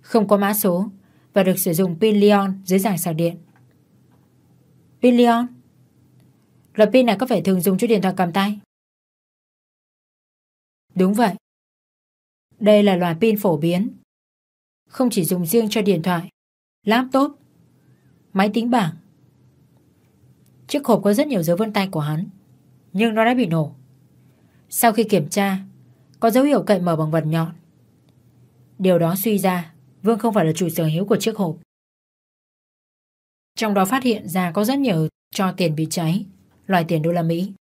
Không có mã số Và được sử dụng pin Leon dưới dạng sạc điện. Pin Leon? Loại pin này có phải thường dùng cho điện thoại cầm tay? Đúng vậy. Đây là loại pin phổ biến. Không chỉ dùng riêng cho điện thoại, Laptop, Máy tính bảng. Chiếc hộp có rất nhiều dấu vân tay của hắn, Nhưng nó đã bị nổ. Sau khi kiểm tra, Có dấu hiệu cậy mở bằng vật nhọn. Điều đó suy ra, Vương không phải là chủ sở hữu của chiếc hộp. Trong đó phát hiện ra có rất nhiều cho tiền bị cháy, Loại tiền đô la Mỹ.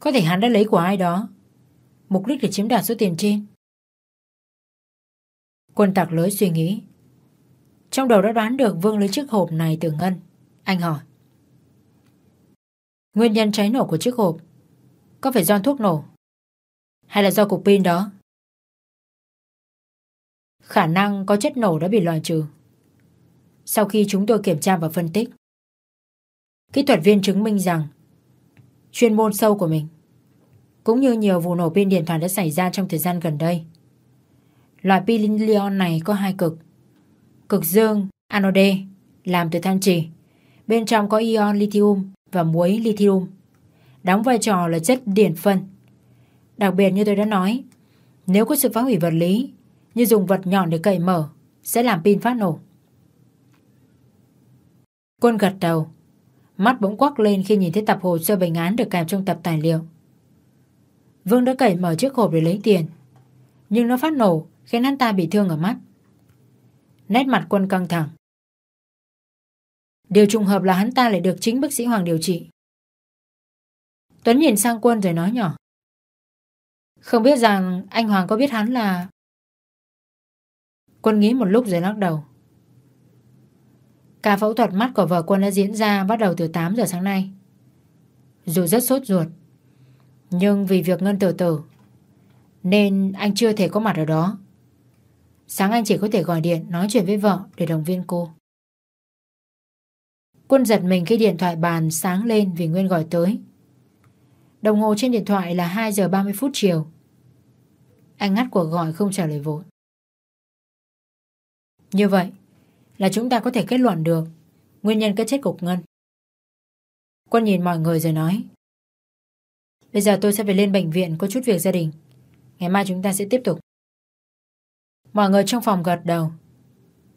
Có thể hắn đã lấy của ai đó. Mục đích để chiếm đoạt số tiền trên. Quân tạc lưới suy nghĩ. Trong đầu đã đoán được Vương lấy chiếc hộp này từ Ngân. Anh hỏi. Nguyên nhân cháy nổ của chiếc hộp? Có phải do thuốc nổ? Hay là do cục pin đó? Khả năng có chất nổ đã bị loại trừ. Sau khi chúng tôi kiểm tra và phân tích, Kỹ thuật viên chứng minh rằng Chuyên môn sâu của mình. Cũng như nhiều vụ nổ pin điện thoại đã xảy ra trong thời gian gần đây. Loại pin lithium này có hai cực. Cực dương, anode, Làm từ than trì Bên trong có ion lithium và muối lithium. Đóng vai trò là chất điện phân. Đặc biệt như tôi đã nói, Nếu có sự phá hủy vật lý, Như dùng vật nhọn để cậy mở, Sẽ làm pin phát nổ. Quân gật đầu. Mắt bỗng quắc lên khi nhìn thấy tập hồ sơ bệnh án được kèm trong tập tài liệu. Vương đã cậy mở chiếc hộp để lấy tiền. Nhưng nó phát nổ, khiến hắn ta bị thương ở mắt. Nét mặt quân căng thẳng. Điều trùng hợp là hắn ta lại được chính bác sĩ Hoàng điều trị. Tuấn nhìn sang quân rồi nói nhỏ. Không biết rằng anh Hoàng có biết hắn là... Quân nghĩ một lúc rồi lắc đầu. Ca phẫu thuật mắt của vợ quân đã diễn ra bắt đầu từ 8 giờ sáng nay. Dù rất sốt ruột, nhưng vì việc ngân tử tử, nên anh chưa thể có mặt ở đó. Sáng anh chỉ có thể gọi điện nói chuyện với vợ để động viên cô. Quân giật mình khi điện thoại bàn sáng lên vì Nguyên gọi tới. Đồng hồ trên điện thoại là 2 giờ 30 phút chiều. Anh ngắt cuộc gọi không trả lời vội. Như vậy, là chúng ta có thể kết luận được nguyên nhân cái chết cục ngân. Quân nhìn mọi người rồi nói, Bây giờ tôi sẽ phải lên bệnh viện có chút việc gia đình. Ngày mai chúng ta sẽ tiếp tục. Mọi người trong phòng gật đầu.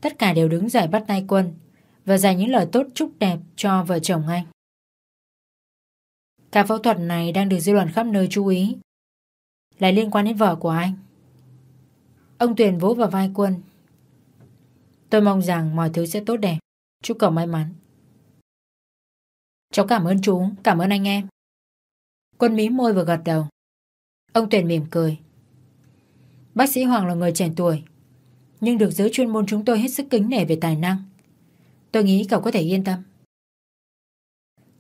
Tất cả đều đứng dậy bắt tay quân và dành những lời tốt chúc đẹp cho vợ chồng anh. Cả phẫu thuật này đang được dư luận khắp nơi chú ý. Lại liên quan đến vợ của anh. Ông Tuyền vỗ vào vai quân Tôi mong rằng mọi thứ sẽ tốt đẹp. Chúc cậu may mắn. Cháu cảm ơn chú, cảm ơn anh em. Quân mí môi vừa gật đầu. Ông Tuyền mỉm cười. Bác sĩ Hoàng là người trẻ tuổi, nhưng được giới chuyên môn chúng tôi hết sức kính nể về tài năng. Tôi nghĩ cậu có thể yên tâm.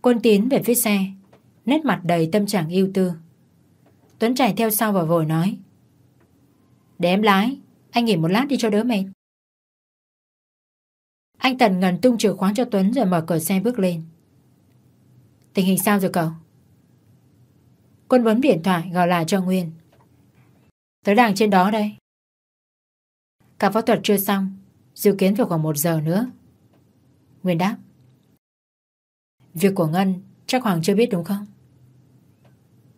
Quân tiến về phía xe, nét mặt đầy tâm trạng yêu tư. Tuấn chạy theo sau và vội nói. Để em lái, anh nghỉ một lát đi cho đỡ mệt. Anh Tần ngần tung chìa khóa cho Tuấn rồi mở cửa xe bước lên. Tình hình sao rồi cậu? Quân bấm điện thoại gọi lại cho Nguyên. Tới đang trên đó đây. Cả phẫu thuật chưa xong, dự kiến phải khoảng một giờ nữa. Nguyên đáp. Việc của Ngân chắc Hoàng chưa biết đúng không?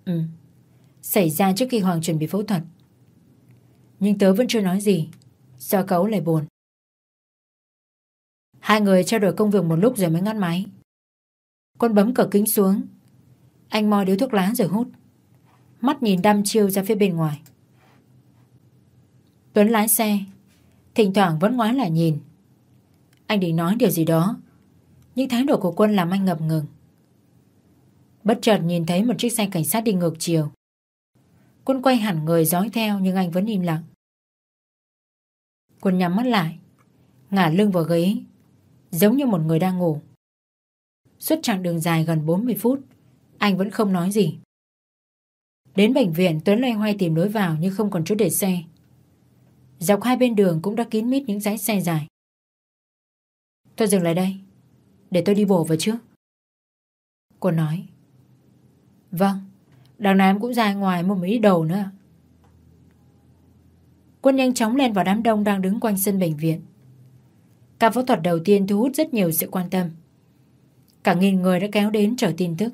Ừ, xảy ra trước khi Hoàng chuẩn bị phẫu thuật. Nhưng tớ vẫn chưa nói gì, sợ cấu lại buồn. Hai người trao đổi công việc một lúc rồi mới ngắt máy. Con bấm cửa kính xuống. Anh moi điếu thuốc lá rồi hút. Mắt nhìn đăm chiêu ra phía bên ngoài. Tuấn lái xe. Thỉnh thoảng vẫn ngoái lại nhìn. Anh định nói điều gì đó. Nhưng thái độ của quân làm anh ngập ngừng. Bất chợt nhìn thấy một chiếc xe cảnh sát đi ngược chiều. Quân quay hẳn người dõi theo nhưng anh vẫn im lặng. Quân nhắm mắt lại, ngả lưng vào ghế, giống như một người đang ngủ. Suốt chặng đường dài gần 40 phút, anh vẫn không nói gì. Đến bệnh viện Tuấn loay hoay tìm lối vào nhưng không còn chỗ để xe. Dọc hai bên đường cũng đã kín mít những dãy xe dài. Tôi dừng lại đây, để tôi đi bộ vào trước. Cô nói. Vâng, đằng này em cũng ra ngoài một mấy đầu nữa. Quân nhanh chóng lên vào đám đông đang đứng quanh sân bệnh viện. Ca phẫu thuật đầu tiên thu hút rất nhiều sự quan tâm. Cả nghìn người đã kéo đến chờ tin tức.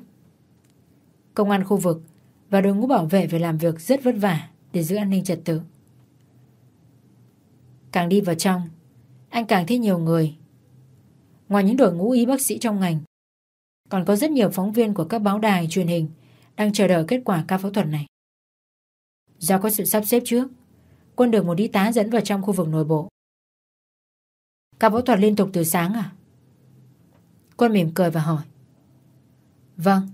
Công an khu vực và đội ngũ bảo vệ phải làm việc rất vất vả để giữ an ninh trật tự. Càng đi vào trong, anh càng thấy nhiều người. Ngoài những đội ngũ y bác sĩ trong ngành, còn có rất nhiều phóng viên của các báo đài truyền hình đang chờ đợi kết quả ca phẫu thuật này. Do có sự sắp xếp trước, quân được một y tá dẫn vào trong khu vực nội bộ. Ca phẫu thuật liên tục từ sáng à? Quân mỉm cười và hỏi. Vâng,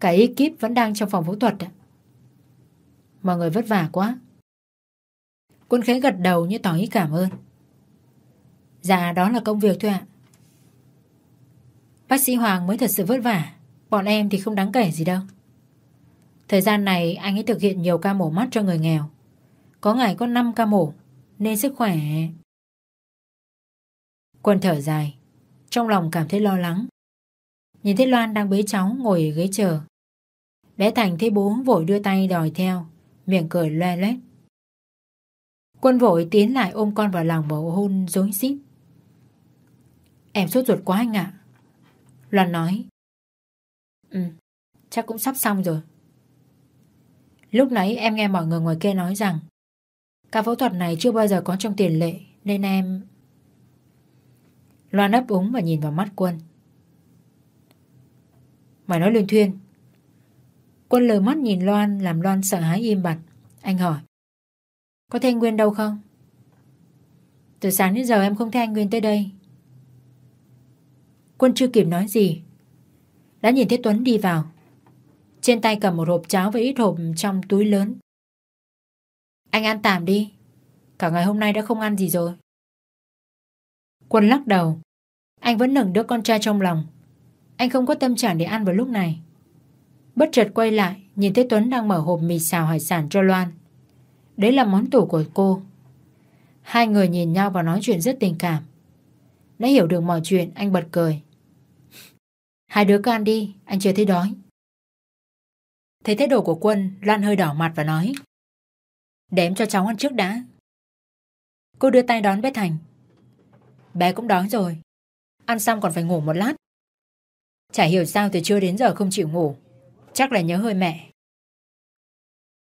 cả ekip vẫn đang trong phòng phẫu thuật ạ. Mọi người vất vả quá. Quân khẽ gật đầu như tỏ ý cảm ơn. Dạ đó là công việc thôi ạ. Bác sĩ Hoàng mới thật sự vất vả. Bọn em thì không đáng kể gì đâu. Thời gian này anh ấy thực hiện nhiều ca mổ mắt cho người nghèo. Có ngày có 5 ca mổ, nên sức khỏe... Quân thở dài, trong lòng cảm thấy lo lắng. Nhìn thấy Loan đang bế cháu ngồi ở ghế chờ. Bé Thành thấy bố vội đưa tay đòi theo, miệng cười loe loét. Quân vội tiến lại ôm con vào lòng bầu hôn dối xít. Em sốt ruột quá anh ạ. Loan nói. Ừ, chắc cũng sắp xong rồi. Lúc nãy em nghe mọi người ngoài kia nói rằng Ca phẫu thuật này chưa bao giờ có trong tiền lệ Nên em Loan ấp úng và nhìn vào mắt Quân Mày nói luyên thuyên Quân lờ mắt nhìn Loan, Làm Loan sợ hãi im bặt Anh hỏi, Có thấy anh Nguyên đâu không Từ sáng đến giờ em không thấy anh Nguyên tới đây Quân chưa kịp nói gì, Đã nhìn thấy Tuấn đi vào trên tay cầm một hộp cháo và ít hộp trong túi lớn. Anh ăn tạm đi. Cả ngày hôm nay đã không ăn gì rồi. Quân lắc đầu. Anh vẫn nửng đứa con trai trong lòng. Anh không có tâm trạng để ăn vào lúc này. Bất chợt quay lại, nhìn thấy Tuấn đang mở hộp mì xào hải sản cho Loan. Đấy là món tủ của cô. Hai người nhìn nhau và nói chuyện rất tình cảm. Đã hiểu được mọi chuyện, anh bật cười. Hai đứa cứ ăn đi, anh chưa thấy đói. Thấy thái độ của quân, Loan hơi đỏ mặt và nói Để cho cháu ăn trước đã. Cô đưa tay đón bé Thành. Bé cũng đói rồi. Ăn xong còn phải ngủ một lát. Chả hiểu sao từ trưa đến giờ không chịu ngủ. Chắc là nhớ hơi mẹ.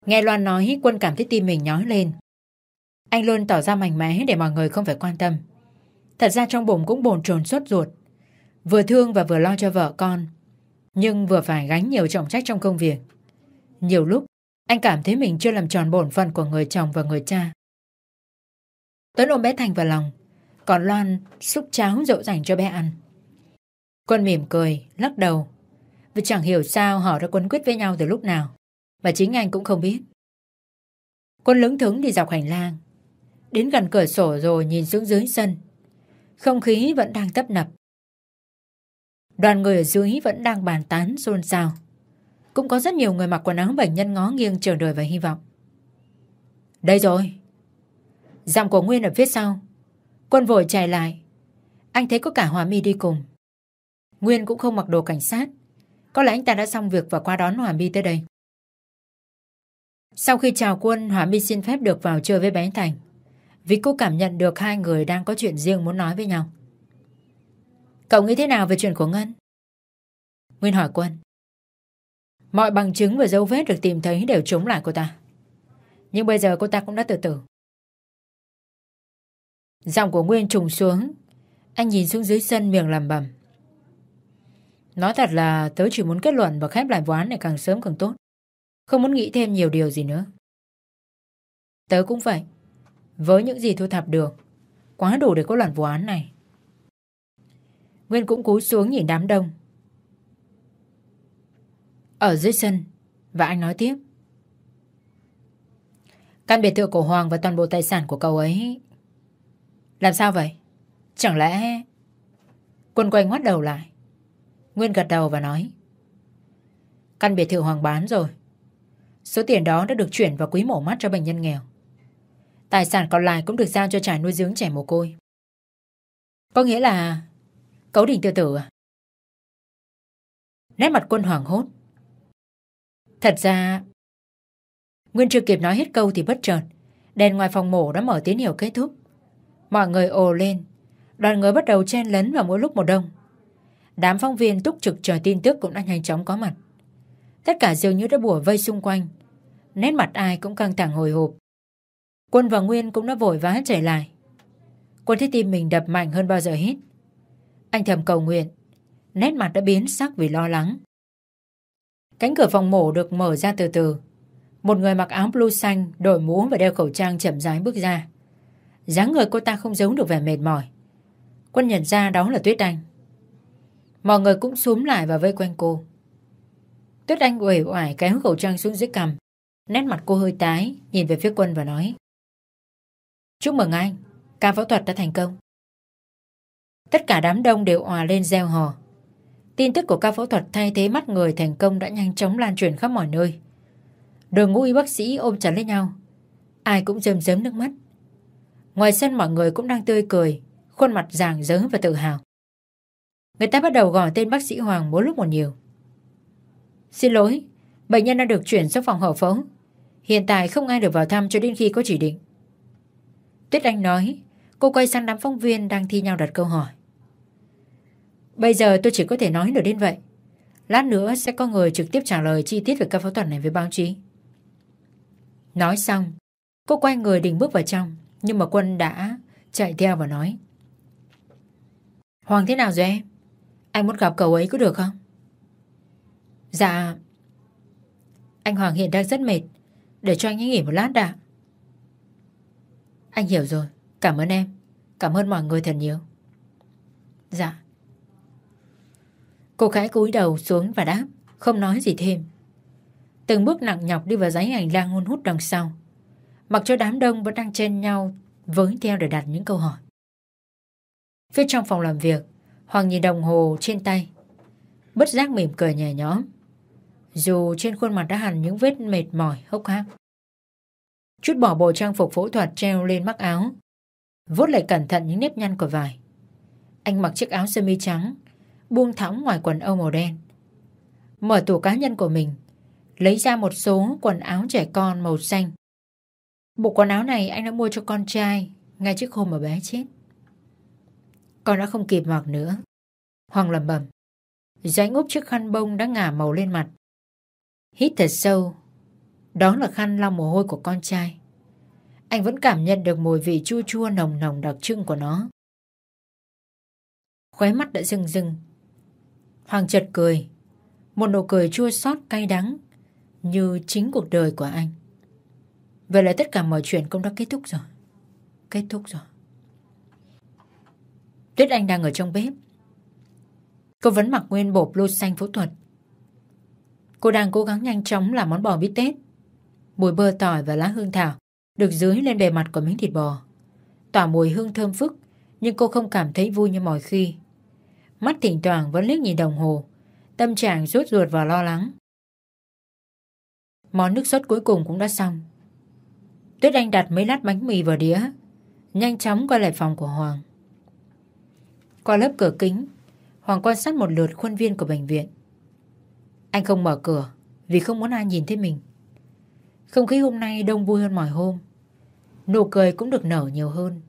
Nghe Loan nói, quân cảm thấy tim mình nhói lên. Anh luôn tỏ ra mạnh mẽ để mọi người không phải quan tâm. Thật ra trong bụng cũng bồn chồn sốt ruột. Vừa thương và vừa lo cho vợ con. Nhưng vừa phải gánh nhiều trọng trách trong công việc. Nhiều lúc, anh cảm thấy mình chưa làm tròn bổn phận của người chồng và người cha. Tuấn ôm bé Thành vào lòng, còn Loan xúc cháo dỗ dành cho bé ăn. Quân mỉm cười, lắc đầu, vì chẳng hiểu sao họ đã quấn quyết với nhau từ lúc nào, và chính anh cũng không biết. Quân lững thững đi dọc hành lang, đến gần cửa sổ rồi nhìn xuống dưới sân. Không khí vẫn đang tấp nập. Đoàn người ở dưới vẫn đang bàn tán xôn xao. Cũng có rất nhiều người mặc quần áo bệnh nhân ngó nghiêng chờ đợi và hy vọng. Đây rồi. Giọng của Nguyên ở phía sau. Quân vội chạy lại. Anh thấy có cả Hòa My đi cùng. Nguyên cũng không mặc đồ cảnh sát. Có lẽ anh ta đã xong việc và qua đón Hòa My tới đây. Sau khi chào quân, Hòa My xin phép được vào chơi với bé Thành. Vì cô cảm nhận được hai người đang có chuyện riêng muốn nói với nhau. Cậu nghĩ thế nào về chuyện của Ngân? Nguyên hỏi quân. Mọi bằng chứng và dấu vết được tìm thấy đều chống lại cô ta. Nhưng bây giờ cô ta cũng đã tự tử. Giọng của Nguyên trùng xuống. Anh nhìn xuống dưới sân miệng làm bầm. Nói thật là tớ chỉ muốn kết luận và khép lại vụ án này càng sớm càng tốt. Không muốn nghĩ thêm nhiều điều gì nữa. Tớ cũng vậy. Với những gì thu thập được, quá đủ để có loạn vụ án này. Nguyên cũng cúi xuống nhìn đám đông. Ở dưới sân Và anh nói tiếp Căn biệt thự của Hoàng và toàn bộ tài sản của cậu ấy làm sao vậy? Chẳng lẽ Quân quanh ngoắt đầu lại Nguyên gật đầu và nói Căn biệt thự Hoàng bán rồi Số tiền đó đã được chuyển vào quý mổ mắt cho bệnh nhân nghèo Tài sản còn lại cũng được giao cho trại nuôi dưỡng trẻ mồ côi Có nghĩa là Cấu định tự tử à? Nét mặt quân hoảng hốt Thật ra... Nguyên chưa kịp nói hết câu thì bất chợt, đèn ngoài phòng mổ đã mở tín hiệu kết thúc. Mọi người ồ lên, đoàn người bắt đầu chen lấn vào mỗi lúc một đông. Đám phóng viên túc trực chờ tin tức cũng đã nhanh chóng có mặt. Tất cả dường như đã bùa vây xung quanh, nét mặt ai cũng căng thẳng hồi hộp. Quân và Nguyên cũng đã vội vã chạy lại. Quân thấy tim mình đập mạnh hơn bao giờ hết. Anh thầm cầu nguyện, nét mặt đã biến sắc vì lo lắng. Cánh cửa phòng mổ được mở ra từ từ. Một người mặc áo blue xanh, đội mũ và đeo khẩu trang chậm rãi bước ra dáng người cô ta không giấu được vẻ mệt mỏi. Quân nhận ra đó là Tuyết Anh. Mọi người cũng xúm lại và vây quanh cô. Tuyết Anh uể oải kéo khẩu trang xuống dưới cằm. Nét mặt cô hơi tái, nhìn về phía quân và nói. Chúc mừng anh, ca phẫu thuật đã thành công. Tất cả đám đông đều òa lên gieo hò. Tin tức của ca phẫu thuật thay thế mắt người thành công đã nhanh chóng lan truyền khắp mọi nơi. Đội ngũ y bác sĩ ôm chặt lấy nhau. Ai cũng rơm rớm nước mắt. Ngoài sân mọi người cũng đang tươi cười, khuôn mặt rạng rỡ và tự hào. Người ta bắt đầu gọi tên bác sĩ Hoàng mỗi lúc một nhiều. Xin lỗi, bệnh nhân đã được chuyển sang phòng hậu phẫu. Hiện tại không ai được vào thăm cho đến khi có chỉ định. Tuyết Anh nói, cô quay sang đám phóng viên đang thi nhau đặt câu hỏi. Bây giờ tôi chỉ có thể nói được đến vậy. Lát nữa sẽ có người trực tiếp trả lời chi tiết về ca phẫu thuật này với báo chí. Nói xong, cô quay người định bước vào trong, nhưng mà Quân đã chạy theo và nói. Hoàng thế nào rồi em? Anh muốn gặp cậu ấy có được không? Dạ. Anh Hoàng hiện đang rất mệt, để cho anh ấy nghỉ một lát đã. Anh hiểu rồi, cảm ơn em, cảm ơn mọi người thật nhiều. Dạ. Cô gái cúi đầu xuống và đáp, không nói gì thêm. Từng bước nặng nhọc đi vào dãy hành lang hôn hút đằng sau. Mặc cho đám đông vẫn đang chen nhau với theo để đặt những câu hỏi. Phía trong phòng làm việc, Hoàng nhìn đồng hồ trên tay. Bất giác mỉm cười nhẹ nhõm. Dù trên khuôn mặt đã hẳn những vết mệt mỏi hốc hác. Chút bỏ bộ trang phục phẫu thuật treo lên mắc áo. vuốt lại cẩn thận những nếp nhăn của vải. Anh mặc chiếc áo sơ mi trắng, buông thõng ngoài quần âu màu đen. Mở tủ cá nhân của mình, lấy ra một số quần áo trẻ con màu xanh. Bộ quần áo này anh đã mua cho con trai ngay trước hôm mà bé chết. Con đã không kịp mặc nữa. Hoàng lầm bầm. Giấy úp chiếc khăn bông đã ngả màu lên mặt. Hít thật sâu. Đó là khăn lau mồ hôi của con trai. Anh vẫn cảm nhận được mùi vị chua chua nồng nồng đặc trưng của nó. Khóe mắt đã rưng rưng. Hoàng chợt cười. Một nụ cười chua xót cay đắng như chính cuộc đời của anh. Vậy là tất cả mọi chuyện cũng đã kết thúc rồi. Kết thúc rồi. Tuyết Anh đang ở trong bếp. Cô vẫn mặc nguyên bộ blue xanh phẫu thuật. Cô đang cố gắng nhanh chóng làm món bò bít tết. Mùi bơ tỏi và lá hương thảo được dưới lên bề mặt của miếng thịt bò. Tỏa mùi hương thơm phức, nhưng cô không cảm thấy vui như mọi khi. Mắt thỉnh thoảng vẫn liếc nhìn đồng hồ, tâm trạng rốt ruột và lo lắng. Món nước sốt cuối cùng cũng đã xong. Tuyết Anh đặt mấy lát bánh mì vào đĩa, nhanh chóng quay lại phòng của Hoàng. Qua lớp cửa kính, Hoàng quan sát một lượt khuôn viên của bệnh viện. Anh không mở cửa vì không muốn ai nhìn thấy mình. Không khí hôm nay đông vui hơn mọi hôm. Nụ cười cũng được nở nhiều hơn.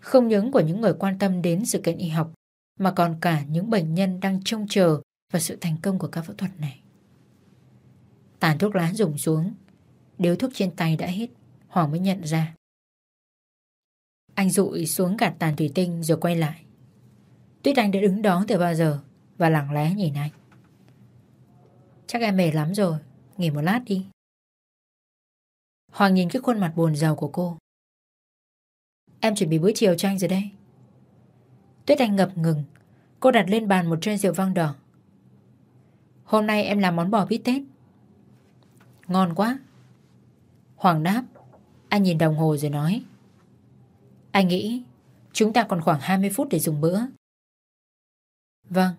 Không những của những người quan tâm đến sự kiện y học, mà còn cả những bệnh nhân đang trông chờ vào sự thành công của các phẫu thuật này. Tàn thuốc lá dùng xuống, điếu thuốc trên tay đã hết, Hoàng mới nhận ra. Anh rụi xuống gạt tàn thủy tinh rồi quay lại. Tuyết Anh đã đứng đó từ bao giờ và lặng lẽ nhìn anh. Chắc em mệt lắm rồi, nghỉ một lát đi. Hoàng nhìn cái khuôn mặt buồn giàu của cô. Em chuẩn bị bữa chiều cho anh rồi đây. Tuyết Anh ngập ngừng, cô đặt lên bàn một chai rượu vang đỏ. Hôm nay em làm món bò bít tết. Ngon quá. Hoàng đáp, anh nhìn đồng hồ rồi nói. Anh nghĩ chúng ta còn khoảng 20 phút để dùng bữa. Vâng.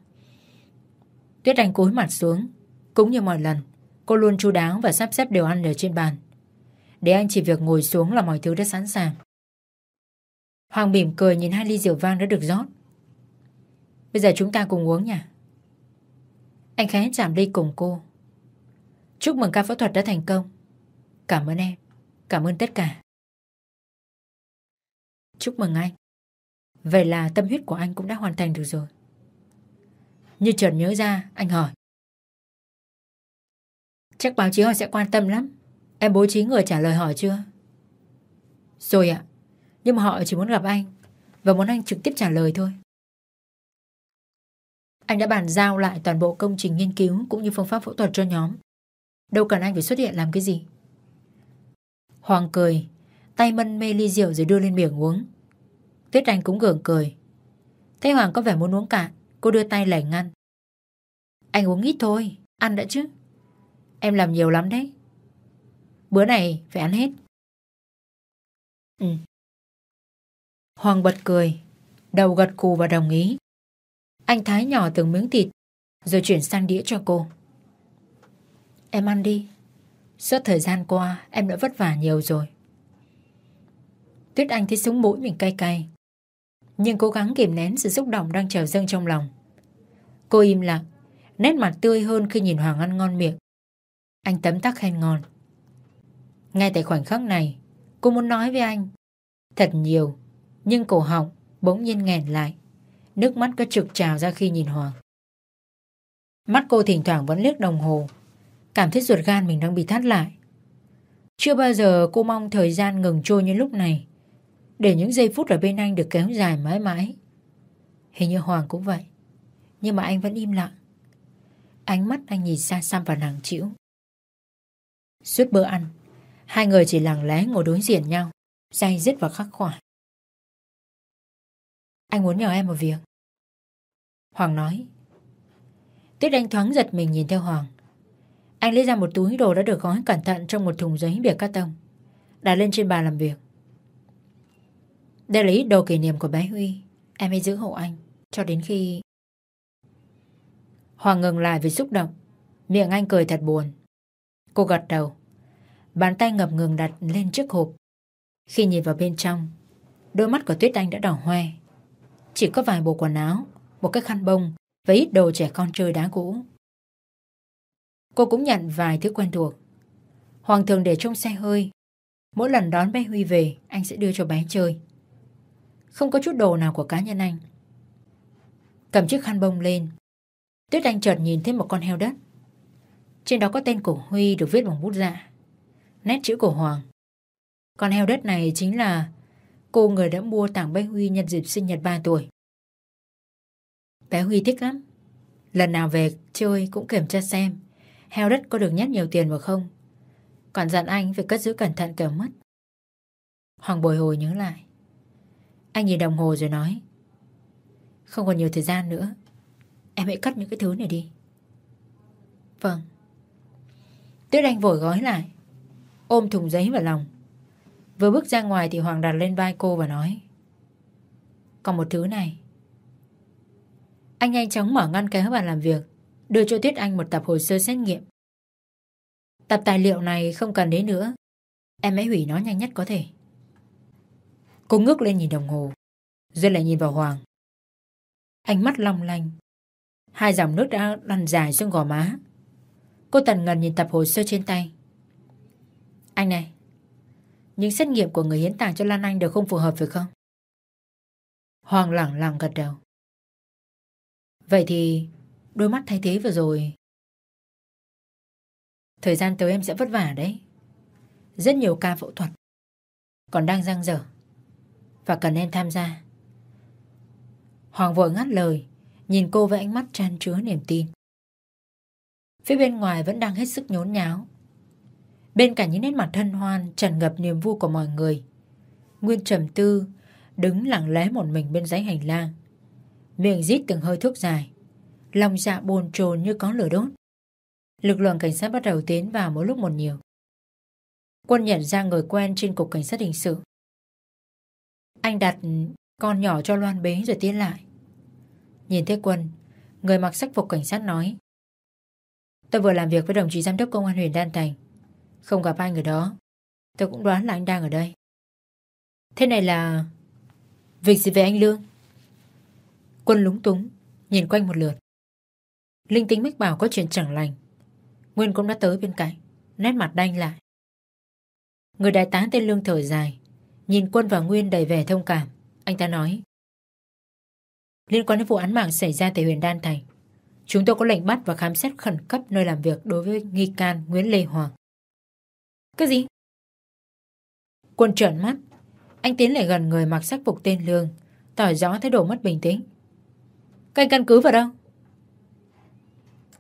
Tuyết Anh cúi mặt xuống. Cũng như mọi lần, cô luôn chu đáo và sắp xếp đều ăn ở trên bàn. Để anh chỉ việc ngồi xuống là mọi thứ đã sẵn sàng. Hoàng mỉm cười nhìn hai ly rượu vang đã được rót. Bây giờ chúng ta cùng uống nhỉ Anh khẽ chạm ly cùng cô. Chúc mừng ca phẫu thuật đã thành công. Cảm ơn em. Cảm ơn tất cả. Chúc mừng anh. Vậy là tâm huyết của anh cũng đã hoàn thành được rồi. Như chợt nhớ ra, anh hỏi. Chắc báo chí họ sẽ quan tâm lắm. Em bố trí người trả lời hỏi chưa? Rồi ạ. Nhưng mà họ chỉ muốn gặp anh và muốn anh trực tiếp trả lời thôi. Anh đã bàn giao lại toàn bộ công trình nghiên cứu cũng như phương pháp phẫu thuật cho nhóm. Đâu cần anh phải xuất hiện làm cái gì. Hoàng cười, tay mân mê ly rượu rồi đưa lên miệng uống. Tuyết Anh cũng gượng cười. Thấy Hoàng có vẻ muốn uống cạn, cô đưa tay lẻ ngăn. Anh uống ít thôi, ăn đã chứ. Em làm nhiều lắm đấy. Bữa này phải ăn hết. Ừ. Hoàng bật cười, đầu gật cù và đồng ý. Anh thái nhỏ từng miếng thịt, rồi chuyển sang đĩa cho cô. Em ăn đi. Suốt thời gian qua em đã vất vả nhiều rồi. Tuyết Anh thấy súng mũi mình cay cay. Nhưng cố gắng kìm nén sự xúc động đang trào dâng trong lòng. Cô im lặng, nét mặt tươi hơn khi nhìn Hoàng ăn ngon miệng. Anh tấm tắc khen ngon. Ngay tại khoảnh khắc này, cô muốn nói với anh. Thật nhiều, nhưng cổ họng bỗng nhiên nghẹn lại. Nước mắt có trực trào ra khi nhìn Hoàng. Mắt cô thỉnh thoảng vẫn liếc đồng hồ, cảm thấy ruột gan mình đang bị thắt lại. Chưa bao giờ cô mong thời gian ngừng trôi như lúc này, để những giây phút ở bên anh được kéo dài mãi mãi. Hình như Hoàng cũng vậy, nhưng mà anh vẫn im lặng. Ánh mắt anh nhìn xa xăm và nặng chịu. Suốt bữa ăn, hai người chỉ lặng lẽ ngồi đối diện nhau, say dứt và khắc khoải. Anh muốn nhờ em một việc. Hoàng nói. Tuyết Anh thoáng giật mình nhìn theo Hoàng. Anh lấy ra một túi đồ đã được gói cẩn thận trong một thùng giấy bìa cắt tông. Đặt lên trên bàn làm việc. Đây là ít đồ kỷ niệm của bé Huy. Em hãy giữ hộ anh. Cho đến khi... Hoàng ngừng lại vì xúc động. Miệng anh cười thật buồn. Cô gật đầu. Bàn tay ngập ngừng đặt lên chiếc hộp. Khi nhìn vào bên trong, đôi mắt của Tuyết Anh đã đỏ hoe. Chỉ có vài bộ quần áo, một cái khăn bông và ít đồ trẻ con chơi đá cũ. Cô cũng nhận vài thứ quen thuộc. Hoàng thường để trong xe hơi. Mỗi lần đón bé Huy về, anh sẽ đưa cho bé chơi. Không có chút đồ nào của cá nhân anh. Cầm chiếc khăn bông lên. Tuyết Anh chợt nhìn thấy một con heo đất. Trên đó có tên của Huy được viết bằng bút dạ. Nét chữ của Hoàng. Con heo đất này chính là cô người đã mua tặng bé Huy nhân dịp sinh nhật 3 tuổi. Bé Huy thích lắm. Lần nào về chơi cũng kiểm tra xem heo đất có được nhét nhiều tiền vào không. Còn dặn anh phải cất giữ cẩn thận kẻo mất. Hoàng bồi hồi nhớ lại. Anh nhìn đồng hồ rồi nói. Không còn nhiều thời gian nữa. Em hãy cất những cái thứ này đi. Vâng. Tuyết Anh vội gói lại. Ôm thùng giấy vào lòng. Vừa bước ra ngoài thì Hoàng đặt lên vai cô và nói. Còn một thứ này. Anh nhanh chóng mở ngăn kéo bàn làm việc đưa cho Tuyết Anh một tập hồ sơ xét nghiệm. Tập tài liệu này không cần đến nữa. Em hãy hủy nó nhanh nhất có thể. Cô ngước lên nhìn đồng hồ, rồi lại nhìn vào Hoàng. Ánh mắt long lanh. Hai dòng nước đã lăn dài xuống gò má. Cô tần ngần nhìn tập hồ sơ trên tay. Anh này, những xét nghiệm của người hiến tạng cho Lan Anh đều không phù hợp phải không? Hoàng lẳng lặng gật đầu. Vậy thì Đôi mắt thay thế vừa rồi. Thời gian tới em sẽ vất vả đấy. Rất nhiều ca phẫu thuật Còn đang răng dở Và cần em tham gia. Hoàng vội ngắt lời, Nhìn cô với ánh mắt tràn chứa niềm tin. Phía bên ngoài vẫn đang hết sức nhốn nháo. Bên cạnh những nét mặt thân hoan, Tràn ngập niềm vui của mọi người, Nguyên trầm tư Đứng lặng lẽ một mình bên dãy hành lang. Miệng rít từng hơi thuốc dài lòng dạ bồn chồn như có lửa đốt. Lực lượng cảnh sát bắt đầu tiến vào mỗi lúc một nhiều. Quân nhận ra người quen trên cục cảnh sát hình sự. Anh đặt con nhỏ cho Loan bế rồi tiến lại. Nhìn thấy quân, người mặc sắc phục cảnh sát nói. Tôi vừa làm việc với đồng chí giám đốc công an huyện Đan Thành. Không gặp anh ở đó. Tôi cũng đoán là anh đang ở đây. Thế này là... Việc gì về anh Lương? Quân lúng túng, nhìn quanh một lượt. Linh tính mách bảo có chuyện chẳng lành Nguyên cũng đã tới bên cạnh Nét mặt đanh lại Người đại tá tên Lương thở dài Nhìn Quân và Nguyên đầy vẻ thông cảm Anh ta nói Liên quan đến vụ án mạng xảy ra tại huyện Đan Thành Chúng tôi có lệnh bắt và khám xét khẩn cấp nơi làm việc đối với nghi can Nguyễn Lê Hoàng. Cái gì? Quân trợn mắt. Anh tiến lại gần người mặc sắc phục tên Lương, tỏ rõ thái độ mất bình tĩnh. Cái căn cứ vào đâu?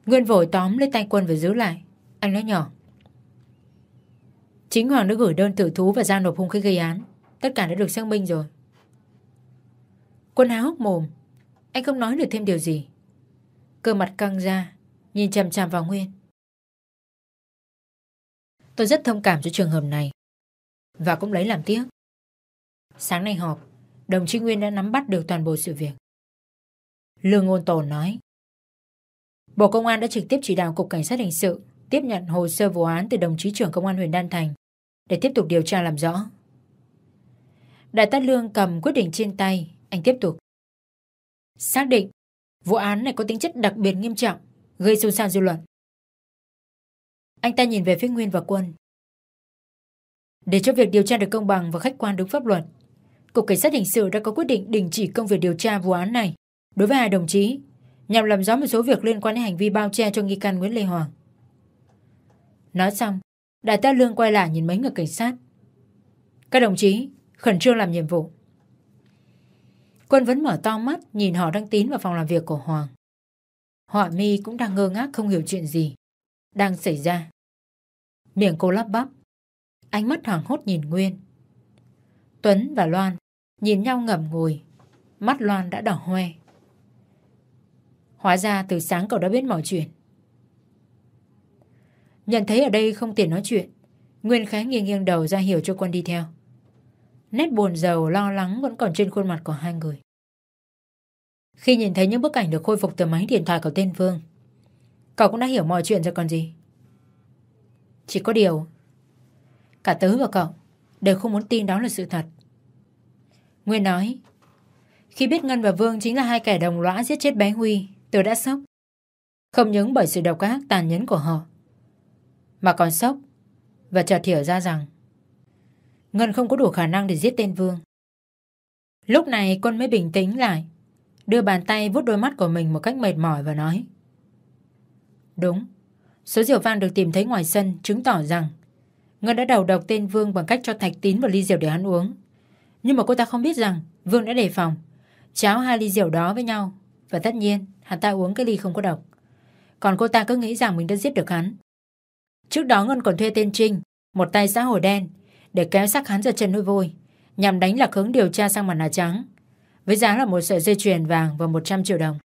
Nguyên vội tóm lấy tay quân và giữ lại Anh nói nhỏ Chính Hoàng đã gửi đơn tự thú và giao nộp hung khí gây án Tất cả đã được xác minh rồi Quân há hốc mồm Anh không nói được thêm điều gì Cơ mặt căng ra Nhìn chằm chằm vào Nguyên Tôi rất thông cảm cho trường hợp này. Và cũng lấy làm tiếc. Sáng nay họp, đồng chí Nguyên đã nắm bắt được toàn bộ sự việc. Lương Ngôn Tồn nói. Bộ Công an đã trực tiếp chỉ đạo Cục Cảnh sát Hình sự tiếp nhận hồ sơ vụ án từ đồng chí trưởng Công an huyện Đan Thành để tiếp tục điều tra làm rõ. Đại tá Lương cầm quyết định trên tay, anh tiếp tục. Xác định, vụ án này có tính chất đặc biệt nghiêm trọng, gây xôn xao dư luận. Anh ta nhìn về phía Nguyên và Quân. Để cho việc điều tra được công bằng và khách quan đúng pháp luật, Cục Cảnh sát Hình sự đã có quyết định đình chỉ công việc điều tra vụ án này đối với hai đồng chí nhằm làm rõ một số việc liên quan đến hành vi bao che cho nghi can Nguyễn Lê Hoàng. Nói xong, đại tá Lương quay lại nhìn mấy người cảnh sát. Các đồng chí, khẩn trương làm nhiệm vụ. Quân vẫn mở to mắt nhìn họ đang tín vào phòng làm việc của Hoàng. Họa mi cũng đang ngơ ngác không hiểu chuyện gì đang xảy ra. Miệng cô lắp bắp, ánh mắt hoảng hốt nhìn Nguyên. Tuấn và Loan nhìn nhau ngậm ngùi, mắt Loan đã đỏ hoe. Hóa ra từ sáng cậu đã biết mọi chuyện. Nhận thấy ở đây không tiện nói chuyện, Nguyên khá nghiêng nghiêng đầu ra hiểu cho quân đi theo. Nét buồn giàu lo lắng vẫn còn trên khuôn mặt của hai người. Khi nhìn thấy những bức ảnh được khôi phục từ máy điện thoại của tên Vương, cậu cũng đã hiểu mọi chuyện rồi còn gì. Chỉ có điều, cả tớ và cậu đều không muốn tin đó là sự thật. Nguyên nói, khi biết Ngân và Vương chính là hai kẻ đồng lõa giết chết bé Huy, tôi đã sốc. Không những bởi sự độc ác tàn nhẫn của họ, mà còn sốc và chợt hiểu ra rằng Ngân không có đủ khả năng để giết tên Vương. Lúc này quân mới bình tĩnh lại, đưa bàn tay vuốt đôi mắt của mình một cách mệt mỏi và nói Đúng, số rượu vang được tìm thấy ngoài sân chứng tỏ rằng Ngân đã đầu độc tên Vương bằng cách cho Thạch Tín một ly rượu để hắn uống. Nhưng mà cô ta không biết rằng Vương đã đề phòng, cháo hai ly rượu đó với nhau và tất nhiên hắn ta uống cái ly không có độc. Còn cô ta cứ nghĩ rằng mình đã giết được hắn. Trước đó Ngân còn thuê tên Trinh, một tay xã hội đen, để kéo xác hắn ra chân nuôi vôi, nhằm đánh lạc hướng điều tra sang mặt nạ trắng, với giá là một sợi dây chuyền vàng và 100 triệu đồng.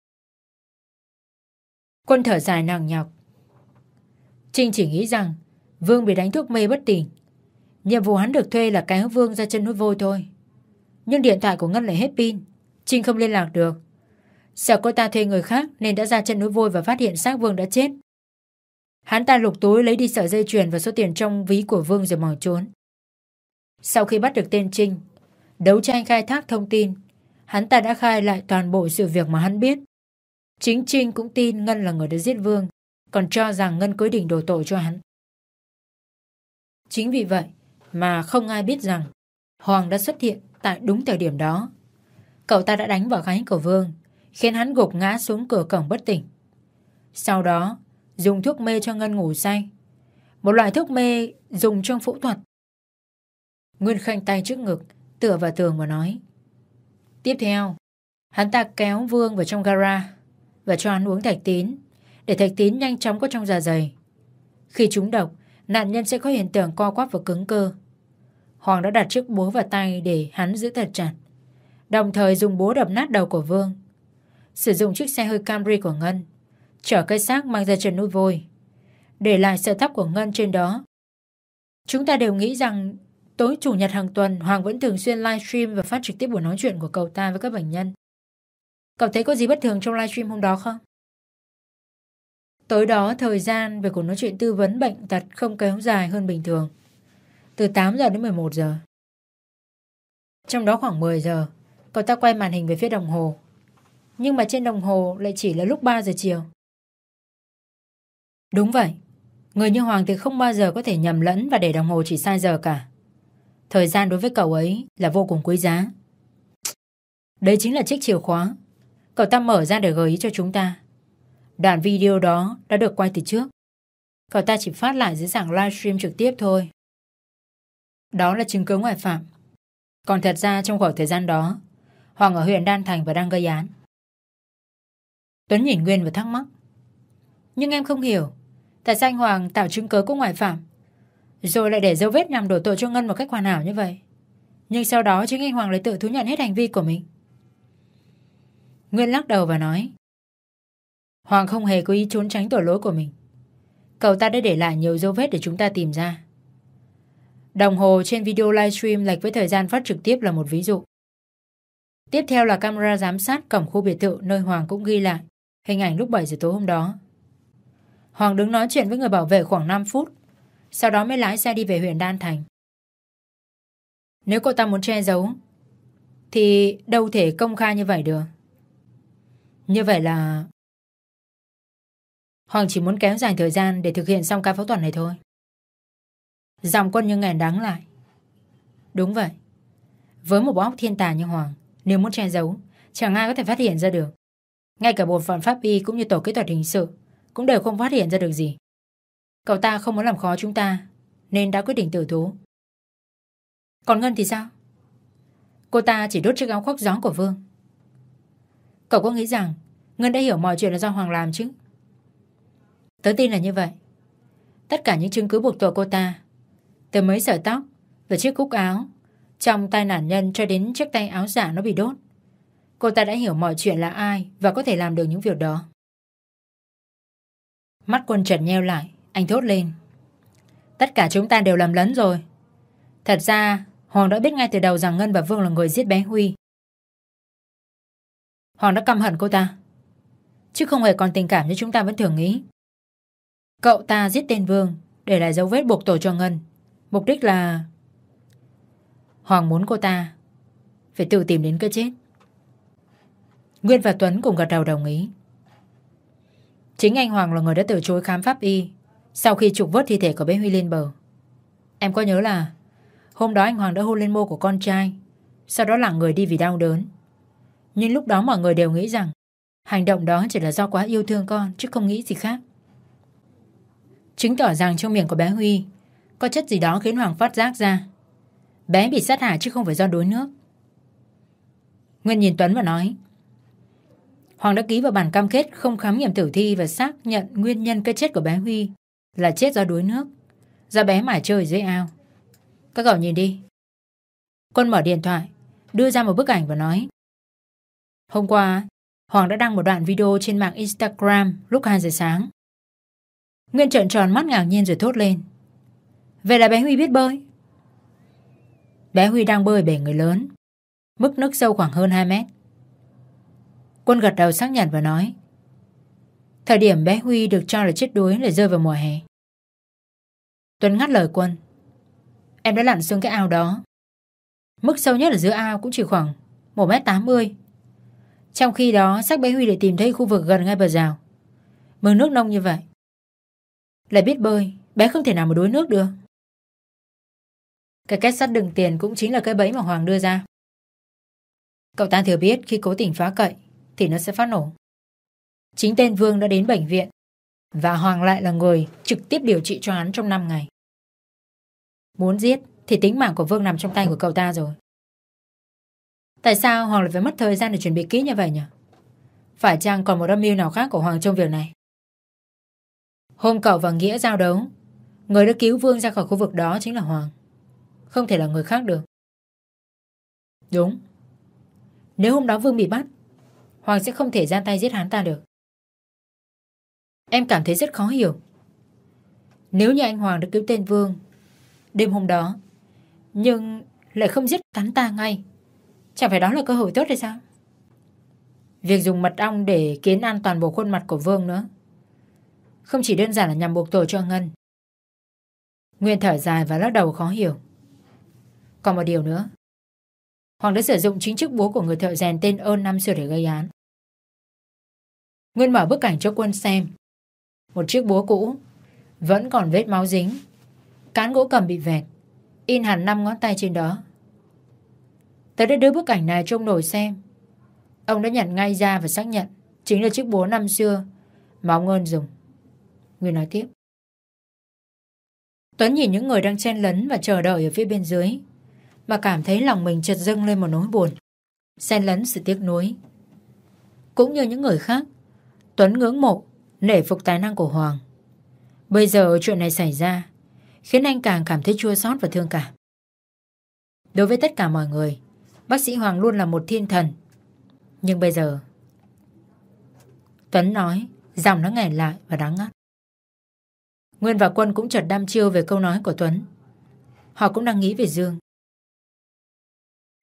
Quân thở dài nặng nhọc. Trinh chỉ nghĩ rằng Vương bị đánh thuốc mê bất tỉnh. Nhiệm vụ hắn được thuê là kéo Vương ra chân nuôi vôi thôi. Nhưng điện thoại của Ngân lại hết pin, Trinh không liên lạc được. Sợ cô ta thuê người khác nên đã ra chân núi vôi và phát hiện xác Vương đã chết. Hắn ta lục túi lấy đi sợi dây chuyền và số tiền trong ví của Vương rồi bỏ trốn. Sau khi bắt được tên Trinh, đấu tranh khai thác thông tin, hắn ta đã khai lại toàn bộ sự việc mà hắn biết. Chính Trinh cũng tin Ngân là người đã giết Vương, còn cho rằng Ngân cố định đổ tội cho hắn. Chính vì vậy mà không ai biết rằng Hoàng đã xuất hiện tại đúng thời điểm đó. Cậu ta đã đánh vào gáy của Vương, khiến hắn gục ngã xuống cửa cổng bất tỉnh. Sau đó, dùng thuốc mê cho Ngân ngủ say. Một loại thuốc mê dùng trong phẫu thuật. Nguyên khanh tay trước ngực, tựa vào tường và nói. Tiếp theo, hắn ta kéo Vương vào trong gara và cho hắn uống thạch tín, để thạch tín nhanh chóng có trong dạ dày. Khi trúng độc, nạn nhân sẽ có hiện tượng co quắp và cứng cơ. Hoàng đã đặt chiếc búa vào tay để hắn giữ thật chặt, đồng thời dùng búa đập nát đầu của Vương. Sử dụng chiếc xe hơi Camry của Ngân, chở cây xác mang ra chân núi vôi, để lại sợi tóc của Ngân trên đó. Chúng ta đều nghĩ rằng tối chủ nhật hàng tuần Hoàng vẫn thường xuyên livestream và phát trực tiếp buổi nói chuyện của cậu ta với các bệnh nhân. Cậu thấy có gì bất thường trong livestream hôm đó không? Tối đó thời gian về cuộc nói chuyện tư vấn bệnh tật không kéo dài hơn bình thường. Từ 8 giờ đến 11 giờ. Trong đó khoảng 10 giờ, cậu ta quay màn hình về phía đồng hồ. Nhưng mà trên đồng hồ lại chỉ là lúc 3 giờ chiều. Đúng vậy. Người như Hoàng thì không bao giờ có thể nhầm lẫn và để đồng hồ chỉ sai giờ cả. Thời gian đối với cậu ấy là vô cùng quý giá. Đấy chính là chiếc chìa khóa. Cậu ta mở ra để gợi ý cho chúng ta. Đoạn video đó đã được quay từ trước. Cậu ta chỉ phát lại dưới dạng livestream trực tiếp thôi. Đó là chứng cứ ngoại phạm. Còn thật ra trong khoảng thời gian đó, Hoàng ở huyện Đan Thành và đang gây án. Tuấn nhìn Nguyên và thắc mắc. Nhưng em không hiểu, tại sao anh Hoàng tạo chứng cứ của ngoại phạm, rồi lại để dấu vết nhằm đổ tội cho Ngân một cách hoàn hảo như vậy. Nhưng sau đó chính anh Hoàng lại tự thú nhận hết hành vi của mình. Nguyên lắc đầu và nói Hoàng không hề có ý trốn tránh tội lỗi của mình Cậu ta đã để lại nhiều dấu vết để chúng ta tìm ra Đồng hồ trên video livestream lệch với thời gian phát trực tiếp là một ví dụ. Tiếp theo là camera giám sát cổng khu biệt thự nơi Hoàng cũng ghi lại hình ảnh lúc 7 giờ tối hôm đó. Hoàng đứng nói chuyện với người bảo vệ khoảng 5 phút, sau đó mới lái xe đi về huyện Đan Thành. Nếu cô ta muốn che giấu, thì đâu thể công khai như vậy được. Như vậy là... Hoàng chỉ muốn kéo dài thời gian để thực hiện xong ca phẫu thuật này thôi. Dòng quân như ngàn đáng lại. Đúng vậy. Với một bóc thiên tài như Hoàng, nếu muốn che giấu, chẳng ai có thể phát hiện ra được. Ngay cả bộ phận pháp y cũng như tổ kỹ thuật hình sự cũng đều không phát hiện ra được gì. Cậu ta không muốn làm khó chúng ta, nên đã quyết định tử thú. Còn Ngân thì sao? Cô ta chỉ đốt chiếc áo khoác gió của Vương. Cậu có nghĩ rằng Ngân đã hiểu mọi chuyện là do Hoàng làm chứ? Tớ tin là như vậy. Tất cả những chứng cứ buộc tội cô ta, từ mấy sợi tóc và chiếc cúc áo, trong tay nạn nhân cho đến chiếc tay áo giả nó bị đốt. Cô ta đã hiểu mọi chuyện là ai và có thể làm được những việc đó. Mắt quân trần nheo lại, anh thốt lên. Tất cả chúng ta đều làm lấn rồi. Thật ra, Hoàng đã biết ngay từ đầu rằng Ngân và Vương là người giết bé Huy. Hoàng đã căm hận cô ta. Chứ không hề còn tình cảm như chúng ta vẫn thường nghĩ. Cậu ta giết tên Vương để lại dấu vết buộc tội cho Ngân. Mục đích là... Hoàng muốn cô ta phải tự tìm đến cái chết. Nguyên và Tuấn cùng gật đầu đồng ý. Chính anh Hoàng là người đã từ chối khám pháp y sau khi trục vớt thi thể của bé Huy lên bờ. Em có nhớ là hôm đó anh Hoàng đã hôn lên môi của con trai, sau đó lặng người đi vì đau đớn. Nhưng lúc đó mọi người đều nghĩ rằng hành động đó chỉ là do quá yêu thương con chứ không nghĩ gì khác. Chứng tỏ rằng trong miệng của bé Huy có chất gì đó khiến Hoàng phát giác ra. Bé bị sát hại chứ không phải do đuối nước. Nguyên nhìn Tuấn và nói Hoàng đã ký vào bản cam kết không khám nghiệm tử thi và xác nhận nguyên nhân cái chết của bé Huy là chết do đuối nước, do bé mải chơi dưới ao. Các cậu nhìn đi. Quân mở điện thoại, đưa ra một bức ảnh và nói Hôm qua, Hoàng đã đăng một đoạn video trên mạng Instagram lúc 2 giờ sáng. Nguyên trợn tròn mắt ngạc nhiên rồi thốt lên. Vậy là bé Huy biết bơi. Bé Huy đang bơi bể người lớn, mức nước sâu khoảng hơn 2 mét. Quân gật đầu xác nhận và nói Thời điểm bé Huy được cho là chết đuối là rơi vào mùa hè. Tuấn ngắt lời quân Em đã lặn xuống cái ao đó. Mức sâu nhất ở giữa ao cũng chỉ khoảng 1m80. Trong khi đó xác bé Huy để tìm thấy khu vực gần ngay bờ rào. mương nước nông như vậy. Lại biết bơi, bé không thể nào mà đuối nước được. Cái kết sắt đựng tiền cũng chính là cái bẫy mà Hoàng đưa ra. Cậu ta thừa biết khi cố tình phá cậy thì nó sẽ phát nổ. Chính tên Vương đã đến bệnh viện và Hoàng lại là người trực tiếp điều trị cho hắn trong 5 ngày. Muốn giết thì tính mạng của Vương nằm trong tay của cậu ta rồi. Tại sao Hoàng lại phải mất thời gian để chuẩn bị kỹ như vậy nhỉ? Phải chăng còn một âm mưu nào khác của Hoàng trong việc này? Hôm cậu và Nghĩa giao đấu, người đã cứu Vương ra khỏi khu vực đó chính là Hoàng. Không thể là người khác được. Đúng. Nếu hôm đó Vương bị bắt, Hoàng sẽ không thể ra tay giết hắn ta được. Em cảm thấy rất khó hiểu. Nếu như anh Hoàng đã cứu tên Vương đêm hôm đó, nhưng lại không giết hắn ta ngay, chẳng phải đó là cơ hội tốt hay sao? Việc dùng mật ong để kiến an toàn bộ khuôn mặt của Vương nữa, không chỉ đơn giản là nhằm buộc tội cho Ngân. Nguyên thở dài và lắc đầu khó hiểu. Còn một điều nữa, Hoàng đã sử dụng chính chức búa của người thợ rèn tên ơn năm xưa để gây án. Nguyên mở bức ảnh cho quân xem. Một chiếc búa cũ, vẫn còn vết máu dính. Cán gỗ cầm bị vẹt, in hẳn năm ngón tay trên đó. Tớ đã đưa bức ảnh này trông nổi xem. Ông đã nhận ngay ra và xác nhận chính là chiếc búa năm xưa mà ông ơn dùng. Nguyên nói tiếp. Tuấn nhìn những người đang chen lấn và chờ đợi ở phía bên dưới mà cảm thấy lòng mình chợt dâng lên một nỗi buồn, xen lẫn sự tiếc nuối. Cũng như những người khác, Tuấn ngưỡng mộ, nể phục tài năng của Hoàng. Bây giờ chuyện này xảy ra, khiến anh càng cảm thấy chua xót và thương cảm. Đối với tất cả mọi người, bác sĩ Hoàng luôn là một thiên thần. Nhưng bây giờ... Tuấn nói, giọng nó nghẹn lại và đáng ngắt. Nguyên và Quân cũng chợt đam chiêu về câu nói của Tuấn. Họ cũng đang nghĩ về Dương.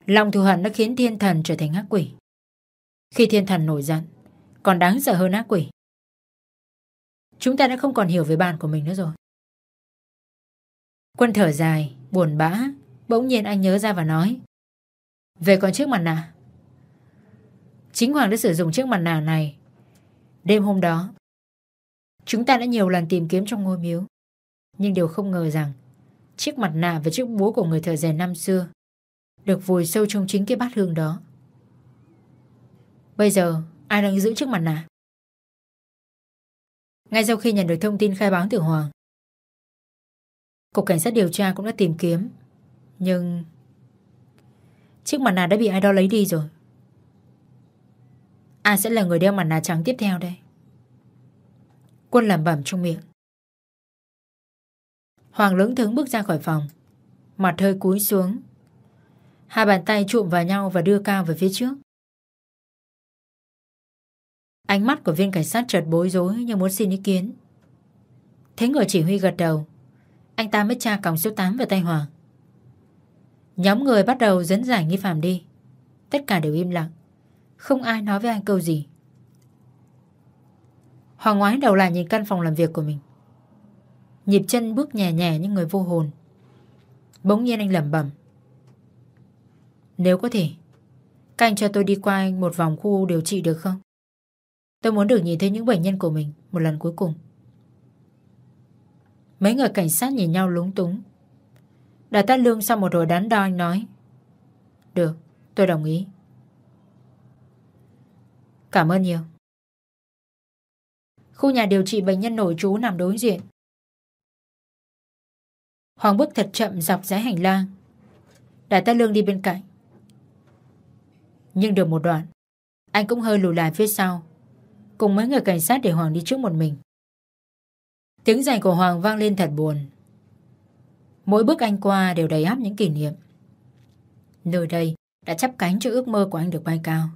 Lòng thù hận đã khiến thiên thần trở thành ác quỷ. Khi thiên thần nổi giận, còn đáng sợ hơn ác quỷ. Chúng ta đã không còn hiểu về bạn của mình nữa rồi. Quân thở dài, buồn bã, bỗng nhiên anh nhớ ra và nói. Về còn chiếc mặt nạ. Chính Hoàng đã sử dụng chiếc mặt nạ này. Đêm hôm đó, chúng ta đã nhiều lần tìm kiếm trong ngôi miếu. Nhưng đều không ngờ rằng chiếc mặt nạ và chiếc búa của người thợ rèn năm xưa được vùi sâu trong chính cái bát hương đó. Bây giờ, ai đang giữ chiếc mặt nạ? Ngay sau khi nhận được thông tin khai báo từ Hoàng, Cục Cảnh sát điều tra cũng đã tìm kiếm, nhưng chiếc mặt nạ đã bị ai đó lấy đi rồi. Ai sẽ là người đeo mặt nạ trắng tiếp theo đây? Quân làm bẩm trong miệng. Hoàng lưỡng thứng bước ra khỏi phòng, mặt hơi cúi xuống. Hai bàn tay trụm vào nhau và đưa cao về phía trước. Ánh mắt của viên cảnh sát chợt bối rối như muốn xin ý kiến. Thấy người chỉ huy gật đầu, anh ta mới tra còng số 8 vào tay Hoàng. Nhóm người bắt đầu dẫn giải nghi phạm đi. Tất cả đều im lặng. Không ai nói với anh câu gì. Hoàng ngoái đầu lại nhìn căn phòng làm việc của mình. Nhịp chân bước nhẹ nhẹ như người vô hồn. Bỗng nhiên anh lẩm bẩm. Nếu có thể, các anh cho tôi đi qua một vòng khu điều trị được không? Tôi muốn được nhìn thấy những bệnh nhân của mình một lần cuối cùng. Mấy người cảnh sát nhìn nhau lúng túng. Đại tá Lương sau một hồi đắn đo anh nói. Được, tôi đồng ý. Cảm ơn nhiều. Khu nhà điều trị bệnh nhân nổi trú nằm đối diện. Hoàng bước thật chậm dọc dãy hành lang. Đại tá Lương đi bên cạnh. Nhưng được một đoạn, anh cũng hơi lùi lại phía sau, cùng mấy người cảnh sát để Hoàng đi trước một mình. Tiếng giày của Hoàng vang lên thật buồn. Mỗi bước anh qua đều đầy áp những kỷ niệm. Nơi đây đã chắp cánh cho ước mơ của anh được bay cao.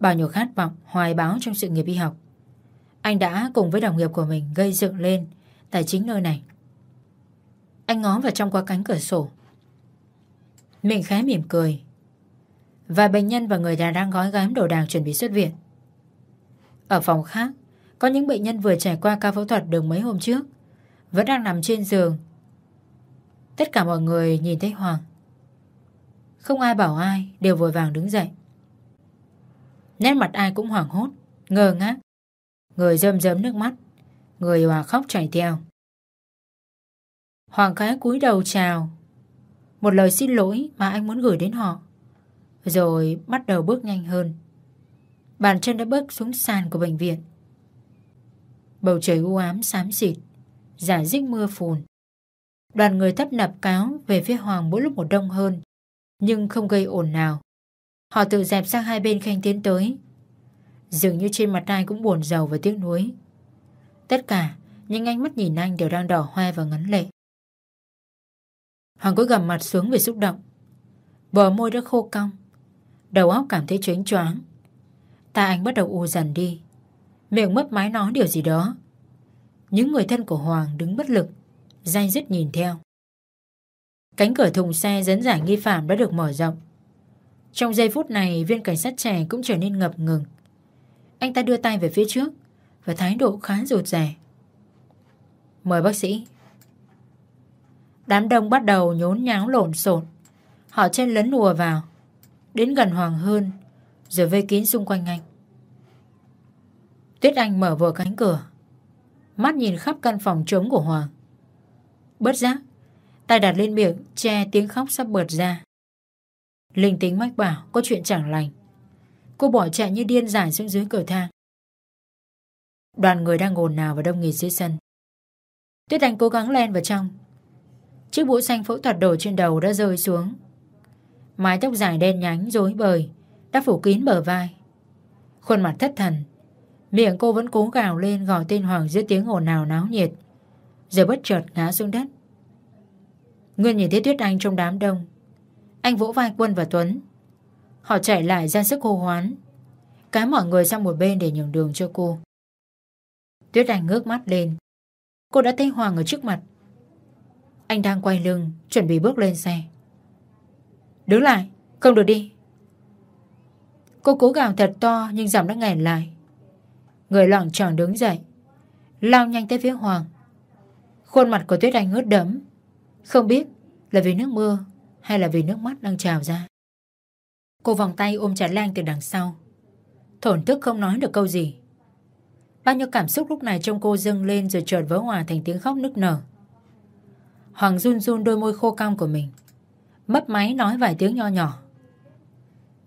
Bao nhiêu khát vọng, hoài báo trong sự nghiệp y học. Anh đã cùng với đồng nghiệp của mình gây dựng lên tại chính nơi này. Anh ngó vào trong qua cánh cửa sổ. Miệng khẽ mỉm cười. Vài bệnh nhân và người già đang gói gắm đồ đạc chuẩn bị xuất viện. Ở phòng khác, có những bệnh nhân vừa trải qua ca phẫu thuật được mấy hôm trước, vẫn đang nằm trên giường. Tất cả mọi người nhìn thấy Hoàng. Không ai bảo ai, đều vội vàng đứng dậy. Nét mặt ai cũng hoảng hốt, ngơ ngác. Người rơm rớm nước mắt, người hòa khóc chảy theo. Hoàng khái cúi đầu chào, một lời xin lỗi mà anh muốn gửi đến họ. Rồi bắt đầu bước nhanh hơn. Bàn chân đã bước xuống sàn của bệnh viện. Bầu trời u ám xám xịt, giả dích mưa phùn. Đoàn người tấp nập cáo về phía Hoàng mỗi lúc một đông hơn, nhưng không gây ồn nào. Họ tự dẹp sang hai bên khanh tiến tới. Dường như trên mặt ai cũng buồn giàu và tiếc nuối. Tất cả những ánh mắt nhìn anh đều đang đỏ hoe và ngấn lệ. Hoàng cúi gầm mặt xuống vì xúc động. Bờ môi đã khô cong. Đầu óc cảm thấy chóng choáng. Ta anh bắt đầu u dần đi. Miệng mấp máy nói điều gì đó. Những người thân của Hoàng đứng bất lực, dai dứt nhìn theo. Cánh cửa thùng xe dẫn giải nghi phạm đã được mở rộng. Trong giây phút này, viên cảnh sát trẻ cũng trở nên ngập ngừng. Anh ta đưa tay về phía trước và thái độ khá rụt rè. Mời bác sĩ. Đám đông bắt đầu nhốn nháo lộn xộn. Họ chen lấn ùa vào, đến gần Hoàng hơn, rồi vây kín xung quanh anh. Tuyết Anh mở vừa cánh cửa, mắt nhìn khắp căn phòng trống của Hoàng. Bất giác, tay đặt lên miệng, che tiếng khóc sắp bật ra. Linh tính mách bảo có chuyện chẳng lành. Cô bỏ chạy như điên dài xuống dưới cửa thang. Đoàn người đang ngồn nào và đông nghịt dưới sân. Tuyết Anh cố gắng len vào trong. Chiếc mũ xanh phẫu thuật đổ trên đầu đã rơi xuống. Mái tóc dài đen nhánh rối bời đã phủ kín bờ vai. Khuôn mặt thất thần. Miệng cô vẫn cố gào lên gọi tên Hoàng giữa tiếng ồn ào náo nhiệt. Rồi bất chợt ngã xuống đất. Nguyên nhìn thấy Tuyết Anh trong đám đông. Anh vỗ vai Quân và Tuấn. Họ chạy lại ra sức hô hoán. Cái mọi người sang một bên để nhường đường cho cô. Tuyết Anh ngước mắt lên. Cô đã thấy Hoàng ở trước mặt. Anh đang quay lưng, Chuẩn bị bước lên xe Đứng lại, Không được đi Cô cố gào thật to Nhưng giọng đã nghẹn lại. Người loạn tròn đứng dậy, Lao nhanh tới phía Hoàng. Khuôn mặt của Tuyết Anh ướt đẫm. Không biết là vì nước mưa Hay là vì nước mắt đang trào ra. Cô vòng tay ôm chặt Lan từ đằng sau. Thổn thức không nói được câu gì. Bao nhiêu cảm xúc lúc này trong cô dâng lên Rồi chợt vỡ hòa thành tiếng khóc nức nở. Hoàng run run đôi môi khô cong của mình, Mấp máy nói vài tiếng nho nhỏ.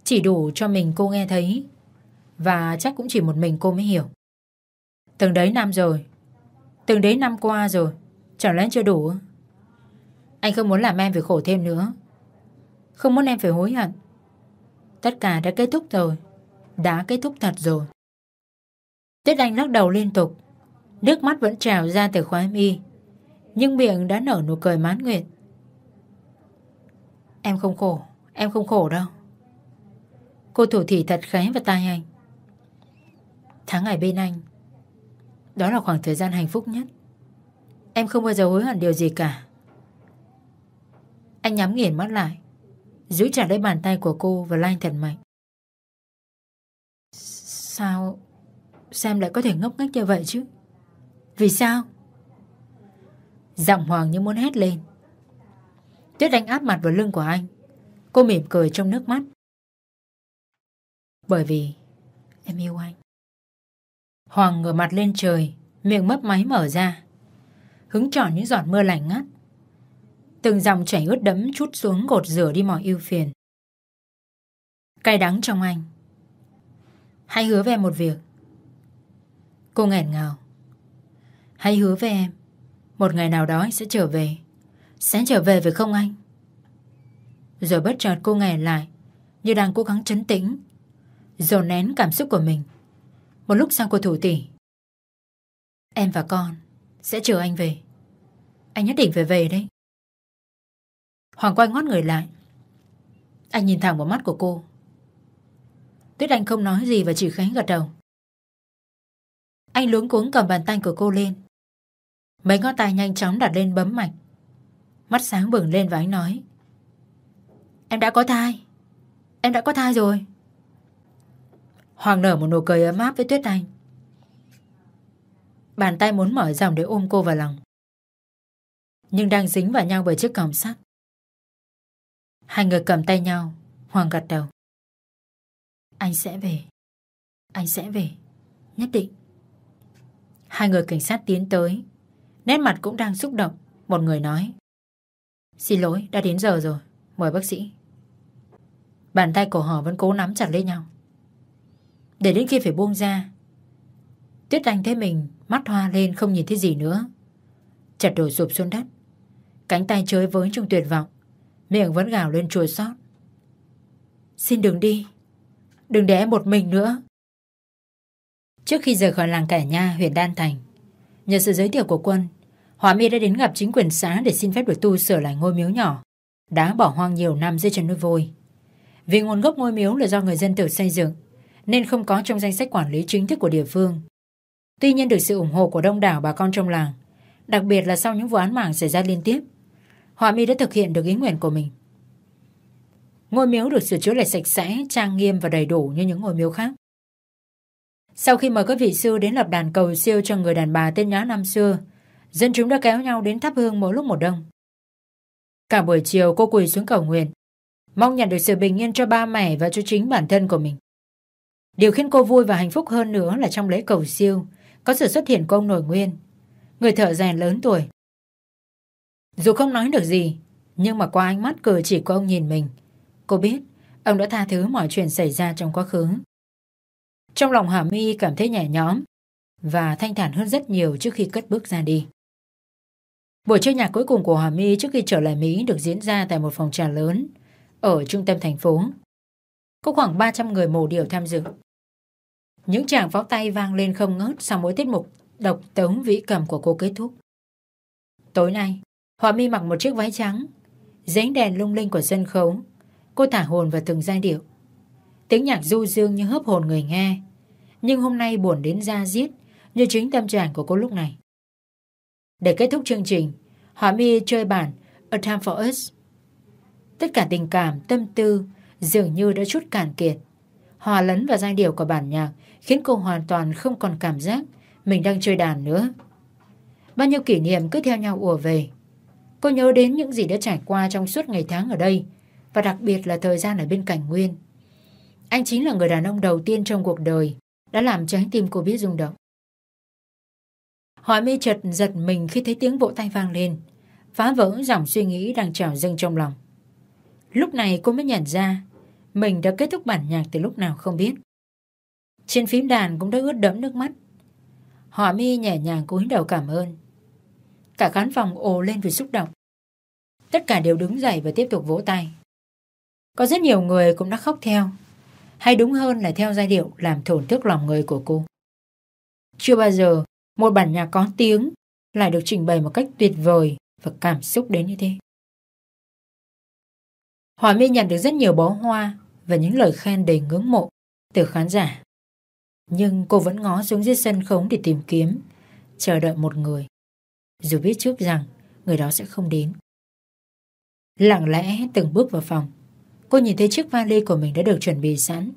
Chỉ đủ cho mình cô nghe thấy. Và chắc cũng chỉ một mình cô mới hiểu. Từng đấy năm rồi. Từng đấy năm qua rồi. Chẳng lẽ chưa đủ? Anh không muốn làm em phải khổ thêm nữa. Không muốn em phải hối hận. Tất cả đã kết thúc rồi. Đã kết thúc thật rồi. Tuyết Anh lắc đầu liên tục. Nước mắt vẫn trào ra từ khóe mi. Nhưng miệng đã nở nụ cười mãn nguyện. Em không khổ. Em không khổ đâu. Cô thủ thỉ thật khẽ vào tai anh. Tháng ngày bên anh, Đó là khoảng thời gian hạnh phúc nhất. Em không bao giờ hối hận điều gì cả. Anh nhắm nghiền mắt lại, Giữ chặt lấy bàn tay của cô Và lanh thật mạnh. Sao Sam lại có thể ngốc nghếch như vậy chứ? Vì sao? Giọng Hoàng như muốn hét lên. Tuyết Anh áp mặt vào lưng của anh. Cô mỉm cười trong nước mắt. Bởi vì Em yêu anh. Hoàng ngửa mặt lên trời, Miệng mấp máy mở ra, Hứng tròn những giọt mưa lạnh ngắt. Từng dòng chảy ướt đẫm chút xuống gột rửa đi mọi ưu phiền. Cay đắng trong anh. Hãy hứa với em một việc. Cô nghẹn ngào. Hãy hứa với em, Một ngày nào đó anh sẽ trở về. Sẽ trở về phải không anh? Rồi bất chợt cô nghẹn lại, Như đang cố gắng chấn tĩnh. Dồn nén cảm xúc của mình. Một lúc sau cô thủ tỉ, Em và con Sẽ chờ anh về. Anh nhất định phải về đấy. Hoàng quay ngót người lại. Anh nhìn thẳng vào mắt của cô. Tuyết Anh không nói gì và chỉ khẽ gật đầu. Anh luống cuống cầm bàn tay của cô lên. Mấy ngón tay nhanh chóng đặt lên bấm mạch. Mắt sáng bừng lên và anh nói, Em đã có thai. Em đã có thai rồi. Hoàng nở một nụ cười ấm áp với Tuyết Anh. Bàn tay muốn mở rộng để ôm cô vào lòng. Nhưng đang dính vào nhau bởi chiếc còng sắt. Hai người cầm tay nhau, Hoàng gật đầu. Anh sẽ về. Anh sẽ về. Nhất định. Hai người cảnh sát tiến tới. Nét mặt cũng đang xúc động. Một người nói. Xin lỗi, đã đến giờ rồi, Mời bác sĩ. Bàn tay của họ vẫn cố nắm chặt lấy nhau. Để đến khi phải buông ra. Tuyết Anh thấy mình Mắt hoa lên không nhìn thấy gì nữa. Chặt đổ sụp xuống đất. Cánh tay chơi với trong tuyệt vọng. Miệng vẫn gào lên chua xót. Xin đừng đi. Đừng để em một mình nữa. Trước khi rời khỏi làng Cải Nha, huyện Đan Thành Nhờ sự giới thiệu của quân Hòa My đã đến gặp chính quyền xã để xin phép được tu sửa lại ngôi miếu nhỏ đã bỏ hoang nhiều năm dưới chân núi vôi. Vì nguồn gốc ngôi miếu là do người dân tự xây dựng nên không có trong danh sách quản lý chính thức của địa phương. Tuy nhiên được sự ủng hộ của đông đảo bà con trong làng đặc biệt là sau những vụ án mạng xảy ra liên tiếp Hòa mi đã thực hiện được ý nguyện của mình. Ngôi miếu được sửa chữa lại sạch sẽ, trang nghiêm và đầy đủ như những ngôi miếu khác. Sau khi mời các vị sư đến lập đàn cầu siêu cho người đàn bà tên nhã năm xưa, dân chúng đã kéo nhau đến thắp hương mỗi lúc một đông. Cả buổi chiều cô quỳ xuống cầu nguyện, mong nhận được sự bình yên cho ba mẹ và cho chính bản thân của mình. Điều khiến cô vui và hạnh phúc hơn nữa là trong lễ cầu siêu có sự xuất hiện của ông Nội Nguyên, người thợ rèn lớn tuổi, dù không nói được gì, nhưng mà qua ánh mắt cử chỉ của ông nhìn mình, cô biết ông đã tha thứ mọi chuyện xảy ra trong quá khứ. Trong lòng Hà My cảm thấy nhẹ nhõm và thanh thản hơn rất nhiều trước khi cất bước ra đi. Buổi chơi nhạc cuối cùng của Hà My trước khi trở lại Mỹ được diễn ra tại một phòng trà lớn ở trung tâm thành phố. Có khoảng 300 người mồ điệu tham dự. Những tràng pháo tay vang lên không ngớt sau mỗi tiết mục độc tống vĩ cầm của cô kết thúc. Tối nay, hòa mi mặc một chiếc váy trắng dánh đèn lung linh của sân khấu Cô thả hồn vào từng giai điệu Tiếng nhạc du dương như hớp hồn người nghe Nhưng hôm nay buồn đến da diết Như chính tâm trạng của cô lúc này Để kết thúc chương trình Hòa mi chơi bản A Time For Us. Tất cả tình cảm, tâm tư dường như đã chút cạn kiệt. Hòa lấn vào giai điệu của bản nhạc khiến cô hoàn toàn không còn cảm giác mình đang chơi đàn nữa. Bao nhiêu kỷ niệm cứ theo nhau ùa về. Cô nhớ đến những gì đã trải qua trong suốt ngày tháng ở đây và đặc biệt là thời gian ở bên cạnh Nguyên. Anh chính là người đàn ông đầu tiên trong cuộc đời đã làm trái tim cô biết rung động. Hỏi mi chợt giật mình khi thấy tiếng vỗ tay vang lên, phá vỡ dòng suy nghĩ đang trào dâng trong lòng. Lúc này cô mới nhận ra mình đã kết thúc bản nhạc từ lúc nào không biết. Trên phím đàn cũng đã ướt đẫm nước mắt. Họ mi nhẹ nhàng cúi đầu cảm ơn. Cả khán phòng ồ lên vì xúc động. Tất cả đều đứng dậy và tiếp tục vỗ tay. Có rất nhiều người cũng đã khóc theo. Hay đúng hơn là theo giai điệu làm thổn thức lòng người của cô. Chưa bao giờ một bản nhạc có tiếng lại được trình bày một cách tuyệt vời và cảm xúc đến như thế. Hòa My nhận được rất nhiều bó hoa và những lời khen đầy ngưỡng mộ từ khán giả. Nhưng cô vẫn ngó xuống dưới sân khấu để tìm kiếm, chờ đợi một người. Dù biết trước rằng người đó sẽ không đến. Lặng lẽ từng bước vào phòng, cô nhìn thấy chiếc vali của mình đã được chuẩn bị sẵn.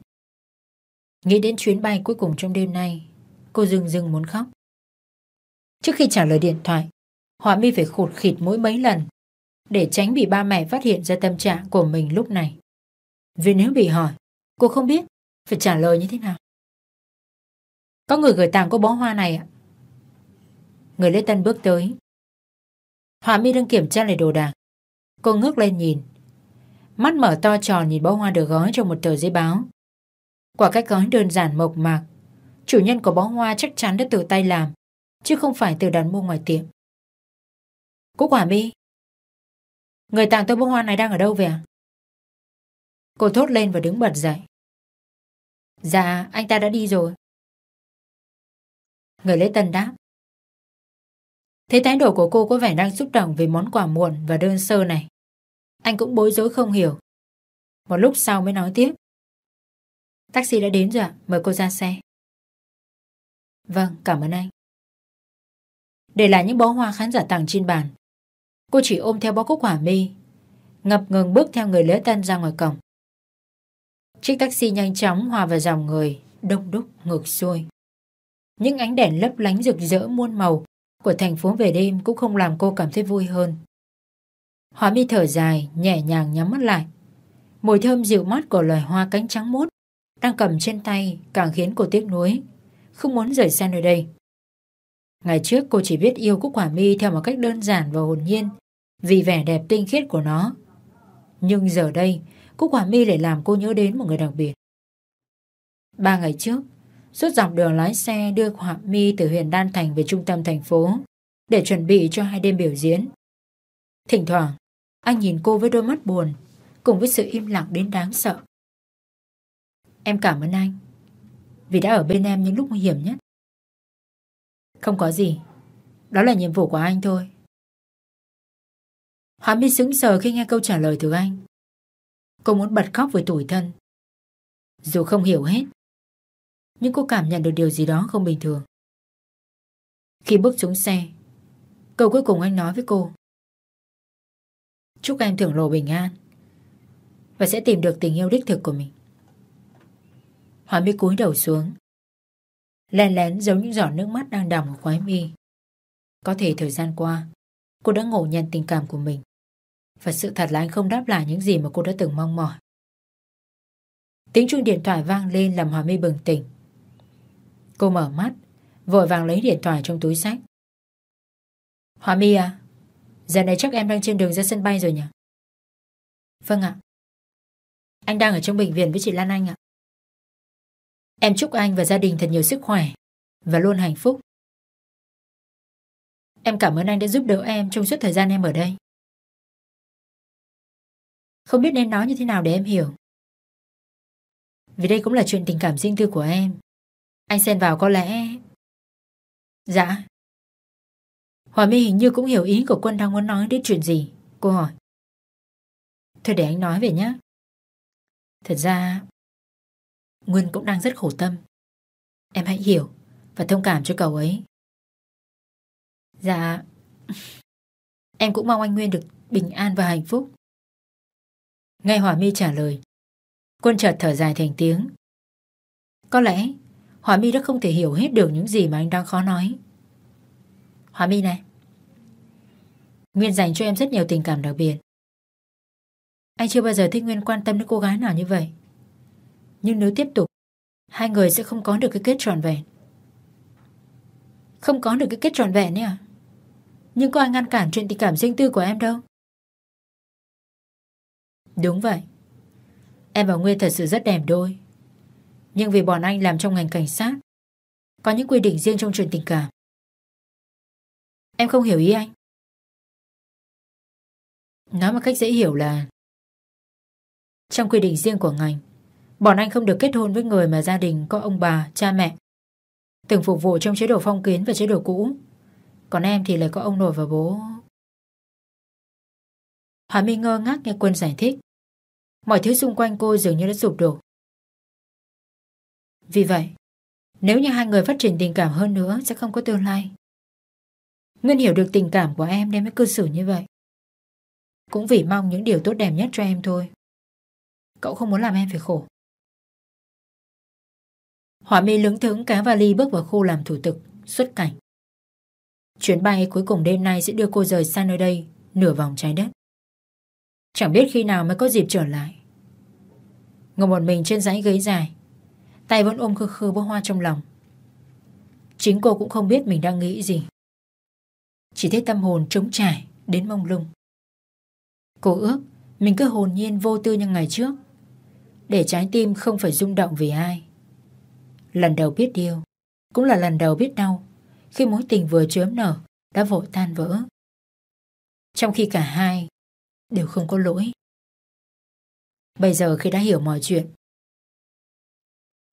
Nghĩ đến chuyến bay cuối cùng trong đêm nay, cô dưng dưng muốn khóc. Trước khi trả lời điện thoại, Họa mi phải khụt khịt mỗi mấy lần để tránh bị ba mẹ phát hiện ra tâm trạng của mình lúc này. Vì nếu bị hỏi, cô không biết phải trả lời như thế nào. Có người gửi tặng cô bó hoa này ạ. Người lễ tân bước tới. Họa mi đang kiểm tra lại đồ đạc. Cô ngước lên nhìn. Mắt mở to tròn nhìn bó hoa được gói trong một tờ giấy báo. Quả cách gói đơn giản mộc mạc, chủ nhân của bó hoa chắc chắn đã tự tay làm, chứ không phải từ đặt mua ngoài tiệm. Cô quả mi Người tặng tôi bó hoa này đang ở đâu vậy ạ? Cô thốt lên và đứng bật dậy. Dạ, anh ta đã đi rồi. Người lễ tân đáp. Thấy thái độ của cô có vẻ đang xúc động về món quà muộn và đơn sơ này. Anh cũng bối rối không hiểu. Một lúc sau mới nói tiếp. Taxi đã đến rồi ạ, mời cô ra xe. Vâng, cảm ơn anh. Để lại những bó hoa khán giả tặng trên bàn, Cô chỉ ôm theo bó cúc hỏa mi Ngập ngừng bước theo người lễ tân ra ngoài cổng Chiếc taxi nhanh chóng hòa vào dòng người Đông đúc ngược xuôi. Những ánh đèn lấp lánh rực rỡ muôn màu Của thành phố về đêm Cũng không làm cô cảm thấy vui hơn. Hóa mi thở dài Nhẹ nhàng nhắm mắt lại. Mùi thơm dịu mát của loài hoa cánh trắng mút Đang cầm trên tay Càng khiến cô tiếc nuối Không muốn rời xa nơi đây. Ngày trước cô chỉ biết yêu Cúc Hỏa Mi theo một cách đơn giản và hồn nhiên vì vẻ đẹp tinh khiết của nó. Nhưng giờ đây, Cúc Hỏa Mi lại làm cô nhớ đến một người đặc biệt. Ba ngày trước, suốt dọc đường lái xe đưa Hỏa Mi từ huyện Đan Thành về trung tâm thành phố để chuẩn bị cho hai đêm biểu diễn. Thỉnh thoảng, anh nhìn cô với đôi mắt buồn cùng với sự im lặng đến đáng sợ. Em cảm ơn anh vì đã ở bên em những lúc nguy hiểm nhất. Không có gì Đó là nhiệm vụ của anh thôi Hóa mi sững sờ khi nghe câu trả lời từ anh Cô muốn bật khóc với tủi thân Dù không hiểu hết Nhưng cô cảm nhận được điều gì đó không bình thường Khi bước xuống xe Câu cuối cùng anh nói với cô Chúc em thưởng lộ bình an Và sẽ tìm được tình yêu đích thực của mình hoa mi cúi đầu xuống Lén lén giống những giọt nước mắt đang đọng ở khóe mi. Có thể thời gian qua, cô đã ngộ nhận tình cảm của mình. Và sự thật là anh không đáp lại những gì mà cô đã từng mong mỏi. Tiếng chuông điện thoại vang lên làm Hòa mi bừng tỉnh. Cô mở mắt, vội vàng lấy điện thoại trong túi sách. Hòa My à, giờ này chắc em đang trên đường ra sân bay rồi nhỉ? Vâng ạ. Anh đang ở trong bệnh viện với chị Lan Anh ạ. Em chúc anh và gia đình thật nhiều sức khỏe và luôn hạnh phúc. Em cảm ơn anh đã giúp đỡ em trong suốt thời gian em ở đây. Không biết nên nói như thế nào để em hiểu. Vì đây cũng là chuyện tình cảm riêng tư của em. Anh xen vào có lẽ... Dạ. Hòa My hình như cũng hiểu ý của Quân đang muốn nói đến chuyện gì. Cô hỏi. Thôi để anh nói về nhé. Thật ra Nguyên cũng đang rất khổ tâm. Em hãy hiểu và thông cảm cho cậu ấy. Dạ, Em cũng mong anh Nguyên được bình an và hạnh phúc. Nghe hòa Mi trả lời, Quân chợt thở dài thành tiếng. Có lẽ hòa Mi đã không thể hiểu hết được những gì mà anh đang khó nói. hòa Mi này, Nguyên dành cho em rất nhiều tình cảm đặc biệt. Anh chưa bao giờ thích Nguyên quan tâm đến cô gái nào như vậy. Nhưng nếu tiếp tục, hai người sẽ không có được cái kết trọn vẹn. Không có được cái kết trọn vẹn ấy à? Nhưng có ai ngăn cản chuyện tình cảm riêng tư của em đâu. Đúng vậy. Em và Nguyên thật sự rất đẹp đôi. Nhưng vì bọn anh làm trong ngành cảnh sát, có những quy định riêng trong chuyện tình cảm. Em không hiểu ý anh. Nói một cách dễ hiểu là Trong quy định riêng của ngành Bọn anh không được kết hôn với người mà gia đình có ông bà, cha mẹ Từng phục vụ trong chế độ phong kiến và chế độ cũ Còn em thì lại có ông nội và bố hòa minh ngơ ngác nghe Quân giải thích Mọi thứ xung quanh cô dường như đã sụp đổ. Vì vậy, Nếu như hai người phát triển tình cảm hơn nữa, Sẽ không có tương lai. Nguyên hiểu được tình cảm của em nên mới cư xử như vậy. Cũng vì mong những điều tốt đẹp nhất cho em thôi. Cậu không muốn làm em phải khổ. Hỏa mi lững thững cá vali bước vào khu làm thủ tục, Xuất cảnh. Chuyến bay cuối cùng đêm nay sẽ đưa cô rời xa nơi đây, Nửa vòng trái đất. Chẳng biết khi nào mới có dịp trở lại. Ngồi một mình trên dãy ghế dài, Tay vẫn ôm khư khư bó hoa trong lòng. Chính cô cũng không biết mình đang nghĩ gì. Chỉ thấy tâm hồn trống trải Đến mông lung. Cô ước mình cứ hồn nhiên vô tư như ngày trước, Để trái tim không phải rung động vì ai. Lần đầu biết yêu Cũng là lần đầu biết đau, Khi mối tình vừa chớm nở Đã vội tan vỡ. Trong khi cả hai Đều không có lỗi Bây giờ khi đã hiểu mọi chuyện,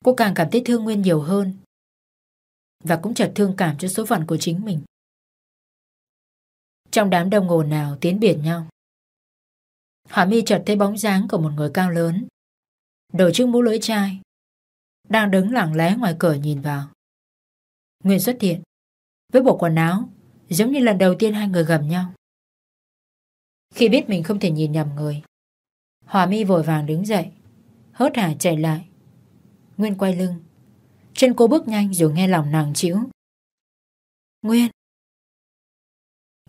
Cô càng cảm thấy thương Nguyên nhiều hơn Và cũng chợt thương cảm cho số phận của chính mình Trong đám đông ồn nào tiến biệt nhau, Hạ mi chợt thấy bóng dáng của một người cao lớn. đội chiếc mũ lưỡi chai. Đang đứng lặng lẽ ngoài cửa nhìn vào. Nguyên xuất hiện. Với bộ quần áo. Giống như lần đầu tiên hai người gặp nhau. Khi biết mình không thể nhìn nhầm người. Hòa mi vội vàng đứng dậy. Hớt hả chạy lại. Nguyên quay lưng. Chân cô bước nhanh rồi nghe lòng nàng chịu. Nguyên.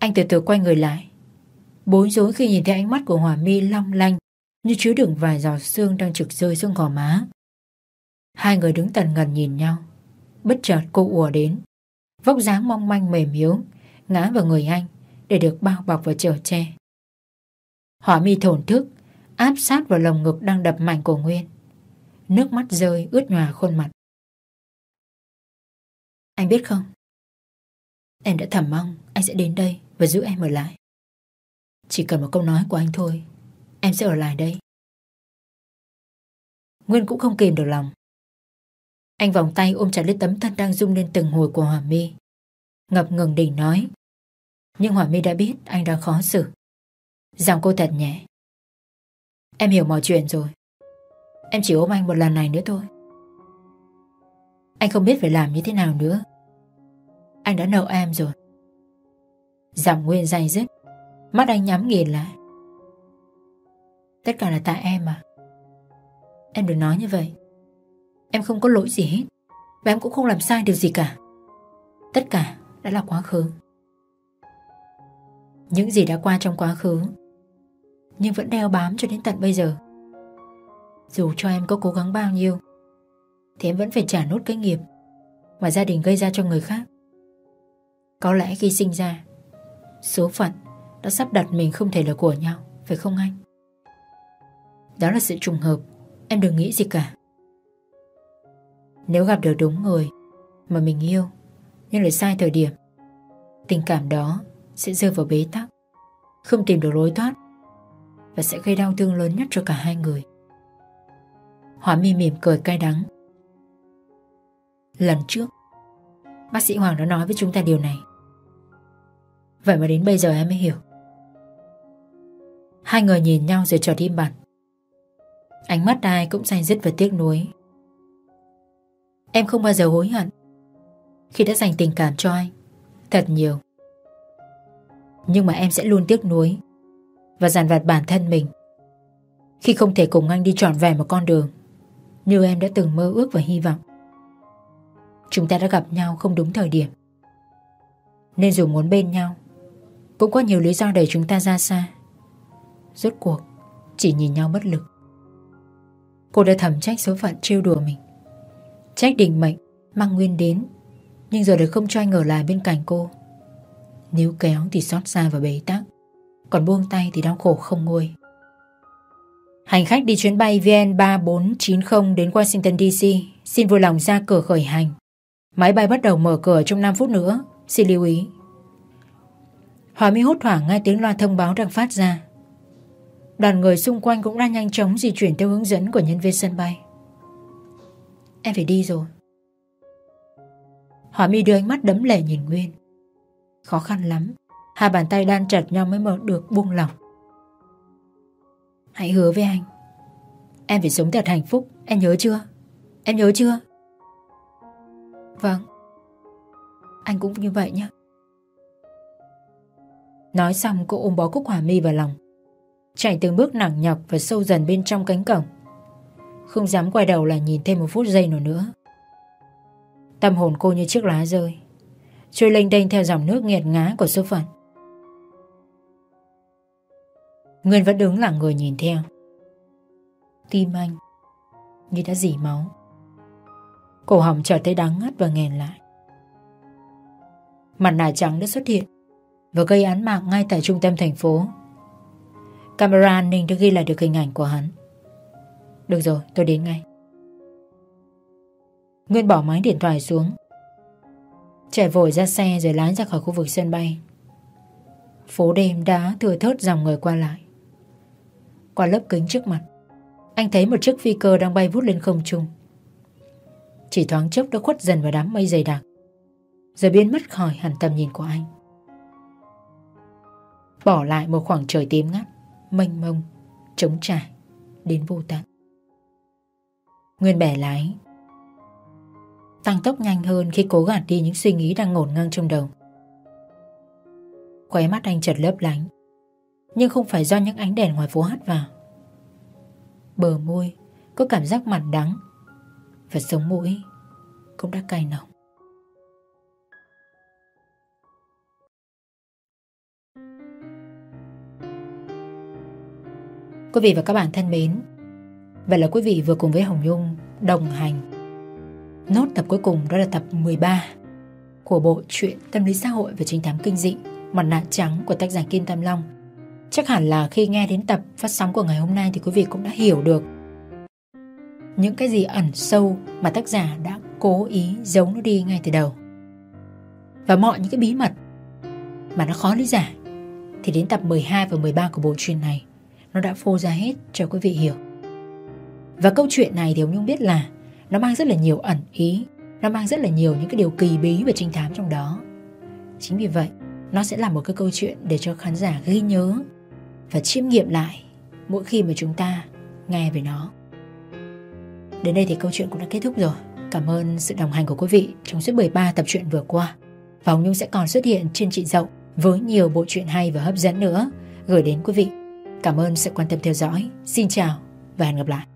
Anh từ từ quay người lại. Bối rối khi nhìn thấy ánh mắt của Hòa mi long lanh như chứa đựng vài giọt xương đang trực rơi xuống gò má. Hai người đứng tần ngần nhìn nhau. Bất chợt cô ùa đến. Vóc dáng mong manh mềm yếu, ngã vào người anh để được bao bọc và chở che. Hỏa mi thổn thức, áp sát vào lồng ngực đang đập mạnh của Nguyên. Nước mắt rơi ướt nhòa khuôn mặt. Anh biết không? Em đã thầm mong anh sẽ đến đây và giữ em ở lại. Chỉ cần một câu nói của anh thôi Em sẽ ở lại đây Nguyên cũng không kìm được lòng Anh vòng tay ôm chặt lấy tấm thân đang rung lên từng hồi của Hòa My Ngập ngừng đỉnh nói Nhưng Hòa My đã biết anh đang khó xử Giọng cô thật nhẹ. Em hiểu mọi chuyện rồi. Em chỉ ôm anh một lần này nữa thôi. Anh không biết phải làm như thế nào nữa. Anh đã nợ em rồi. Giọng Nguyên dày dứt. Mắt anh nhắm nghiền lại. Tất cả là tại em à? Em đừng nói như vậy. Em không có lỗi gì hết. Và em cũng không làm sai điều gì cả. Tất cả đã là quá khứ. Những gì đã qua trong quá khứ nhưng vẫn đeo bám cho đến tận bây giờ Dù cho em có cố gắng bao nhiêu Thì em vẫn phải trả nốt cái nghiệp Mà gia đình gây ra cho người khác Có lẽ khi sinh ra Số phận đã sắp đặt mình không thể là của nhau, phải không anh? Đó là sự trùng hợp, em đừng nghĩ gì cả. Nếu gặp được đúng người mà mình yêu, nhưng lại sai thời điểm, tình cảm đó sẽ rơi vào bế tắc, không tìm được lối thoát và sẽ gây đau thương lớn nhất cho cả hai người. Hóa mi mỉm cười cay đắng. Lần trước, bác sĩ Hoàng đã nói với chúng ta điều này. Vậy mà đến bây giờ em mới hiểu. Hai người nhìn nhau rồi chợt im bặt Ánh mắt ai cũng say dứt và tiếc nuối Em không bao giờ hối hận Khi đã dành tình cảm cho anh Thật nhiều Nhưng mà em sẽ luôn tiếc nuối và dàn vặt bản thân mình. Khi không thể cùng anh đi trọn vẹn một con đường, Như em đã từng mơ ước và hy vọng, Chúng ta đã gặp nhau không đúng thời điểm. Nên dù muốn bên nhau, Cũng có nhiều lý do đẩy chúng ta ra xa. Rốt cuộc, Chỉ nhìn nhau bất lực. Cô đã thầm trách số phận trêu đùa mình, Trách định mệnh Mang Nguyên đến, Nhưng giờ lại không cho anh ở lại bên cạnh cô. Nếu kéo thì xót xa và bế tắc. Còn buông tay thì đau khổ không nguôi. Hành khách đi chuyến bay VN 3490 đến Washington DC Xin vui lòng ra cửa khởi hành. Máy bay bắt đầu mở cửa trong 5 phút nữa, Xin lưu ý. Hòa mi hốt hoảng nghe tiếng loa thông báo đang phát ra. Đoàn người xung quanh cũng đang nhanh chóng di chuyển theo hướng dẫn của nhân viên sân bay. Em phải đi rồi. Hòa mi đưa ánh mắt đấm lệ nhìn Nguyên. Khó khăn lắm. Hai bàn tay đan chặt nhau mới mở được buông lỏng. Hãy hứa với anh, Em phải sống thật hạnh phúc. Em nhớ chưa? Em nhớ chưa? Vâng. Anh cũng như vậy nhé. Nói xong, cô ôm bó cúc hỏa mi vào lòng. Chạy từng bước nặng nhọc và sâu dần bên trong cánh cổng. Không dám quay đầu là nhìn thêm một phút giây nào nữa. Tâm hồn cô như chiếc lá rơi. Trôi lênh đênh theo dòng nước nghiệt ngá của số phận. Nguyên vẫn đứng là người nhìn theo. Tim anh Như đã dỉ máu. Cổ họng trở thấy đắng ngắt và nghẹn lại. Mặt nạ trắng đã xuất hiện Và gây án mạng ngay tại trung tâm thành phố. Camera an ninh đã ghi lại được hình ảnh của hắn. Được rồi, tôi đến ngay. Nguyên bỏ máy điện thoại xuống. Chạy vội ra xe rồi lái ra khỏi khu vực sân bay. Phố đêm đã thừa thớt dòng người qua lại. Qua lớp kính trước mặt. Anh thấy một chiếc phi cơ đang bay vút lên không trung. Chỉ thoáng chốc đã khuất dần vào đám mây dày đặc. Rồi biến mất khỏi hẳn tầm nhìn của anh. Bỏ lại một khoảng trời tím ngắt, Mênh mông, Trống trải, Đến vô tận. Nguyên bẻ lái. Tăng tốc nhanh hơn khi cố gạt đi những suy nghĩ đang ngổn ngang trong đầu. Khóe mắt anh chợt lấp lánh. Nhưng không phải do những ánh đèn ngoài phố hắt vào. Bờ môi, Có cảm giác mặn đắng. Và sống mũi, Cũng đã cay nồng. Quý vị và các bạn thân mến, Vậy là quý vị vừa cùng với Hồng Nhung đồng hành. Nốt tập cuối cùng đó là tập 13 của bộ truyện tâm lý xã hội và trinh thám kinh dị Mặt nạ trắng của tác giả Kim Tam Long. Chắc hẳn là khi nghe đến tập phát sóng của ngày hôm nay thì quý vị cũng đã hiểu được những cái gì ẩn sâu mà tác giả đã cố ý giấu nó đi ngay từ đầu. Và mọi những cái bí mật mà nó khó lý giải thì đến tập 12 và 13 của bộ truyện này nó đã phô ra hết cho quý vị hiểu. Và câu chuyện này thì ông Nhung biết là nó mang rất là nhiều ẩn ý, Nó mang rất là nhiều những cái điều kỳ bí và trinh thám trong đó Chính vì vậy, Nó sẽ là một cái câu chuyện để cho khán giả ghi nhớ và chiêm nghiệm lại Mỗi khi mà chúng ta nghe về nó. Đến đây thì câu chuyện cũng đã kết thúc rồi. Cảm ơn sự đồng hành của quý vị Trong suốt 13 tập truyện vừa qua. Và ông Nhung sẽ còn xuất hiện trên chị Dậu Với nhiều bộ truyện hay và hấp dẫn nữa Gửi đến quý vị. Cảm ơn sự quan tâm theo dõi. Xin chào và hẹn gặp lại.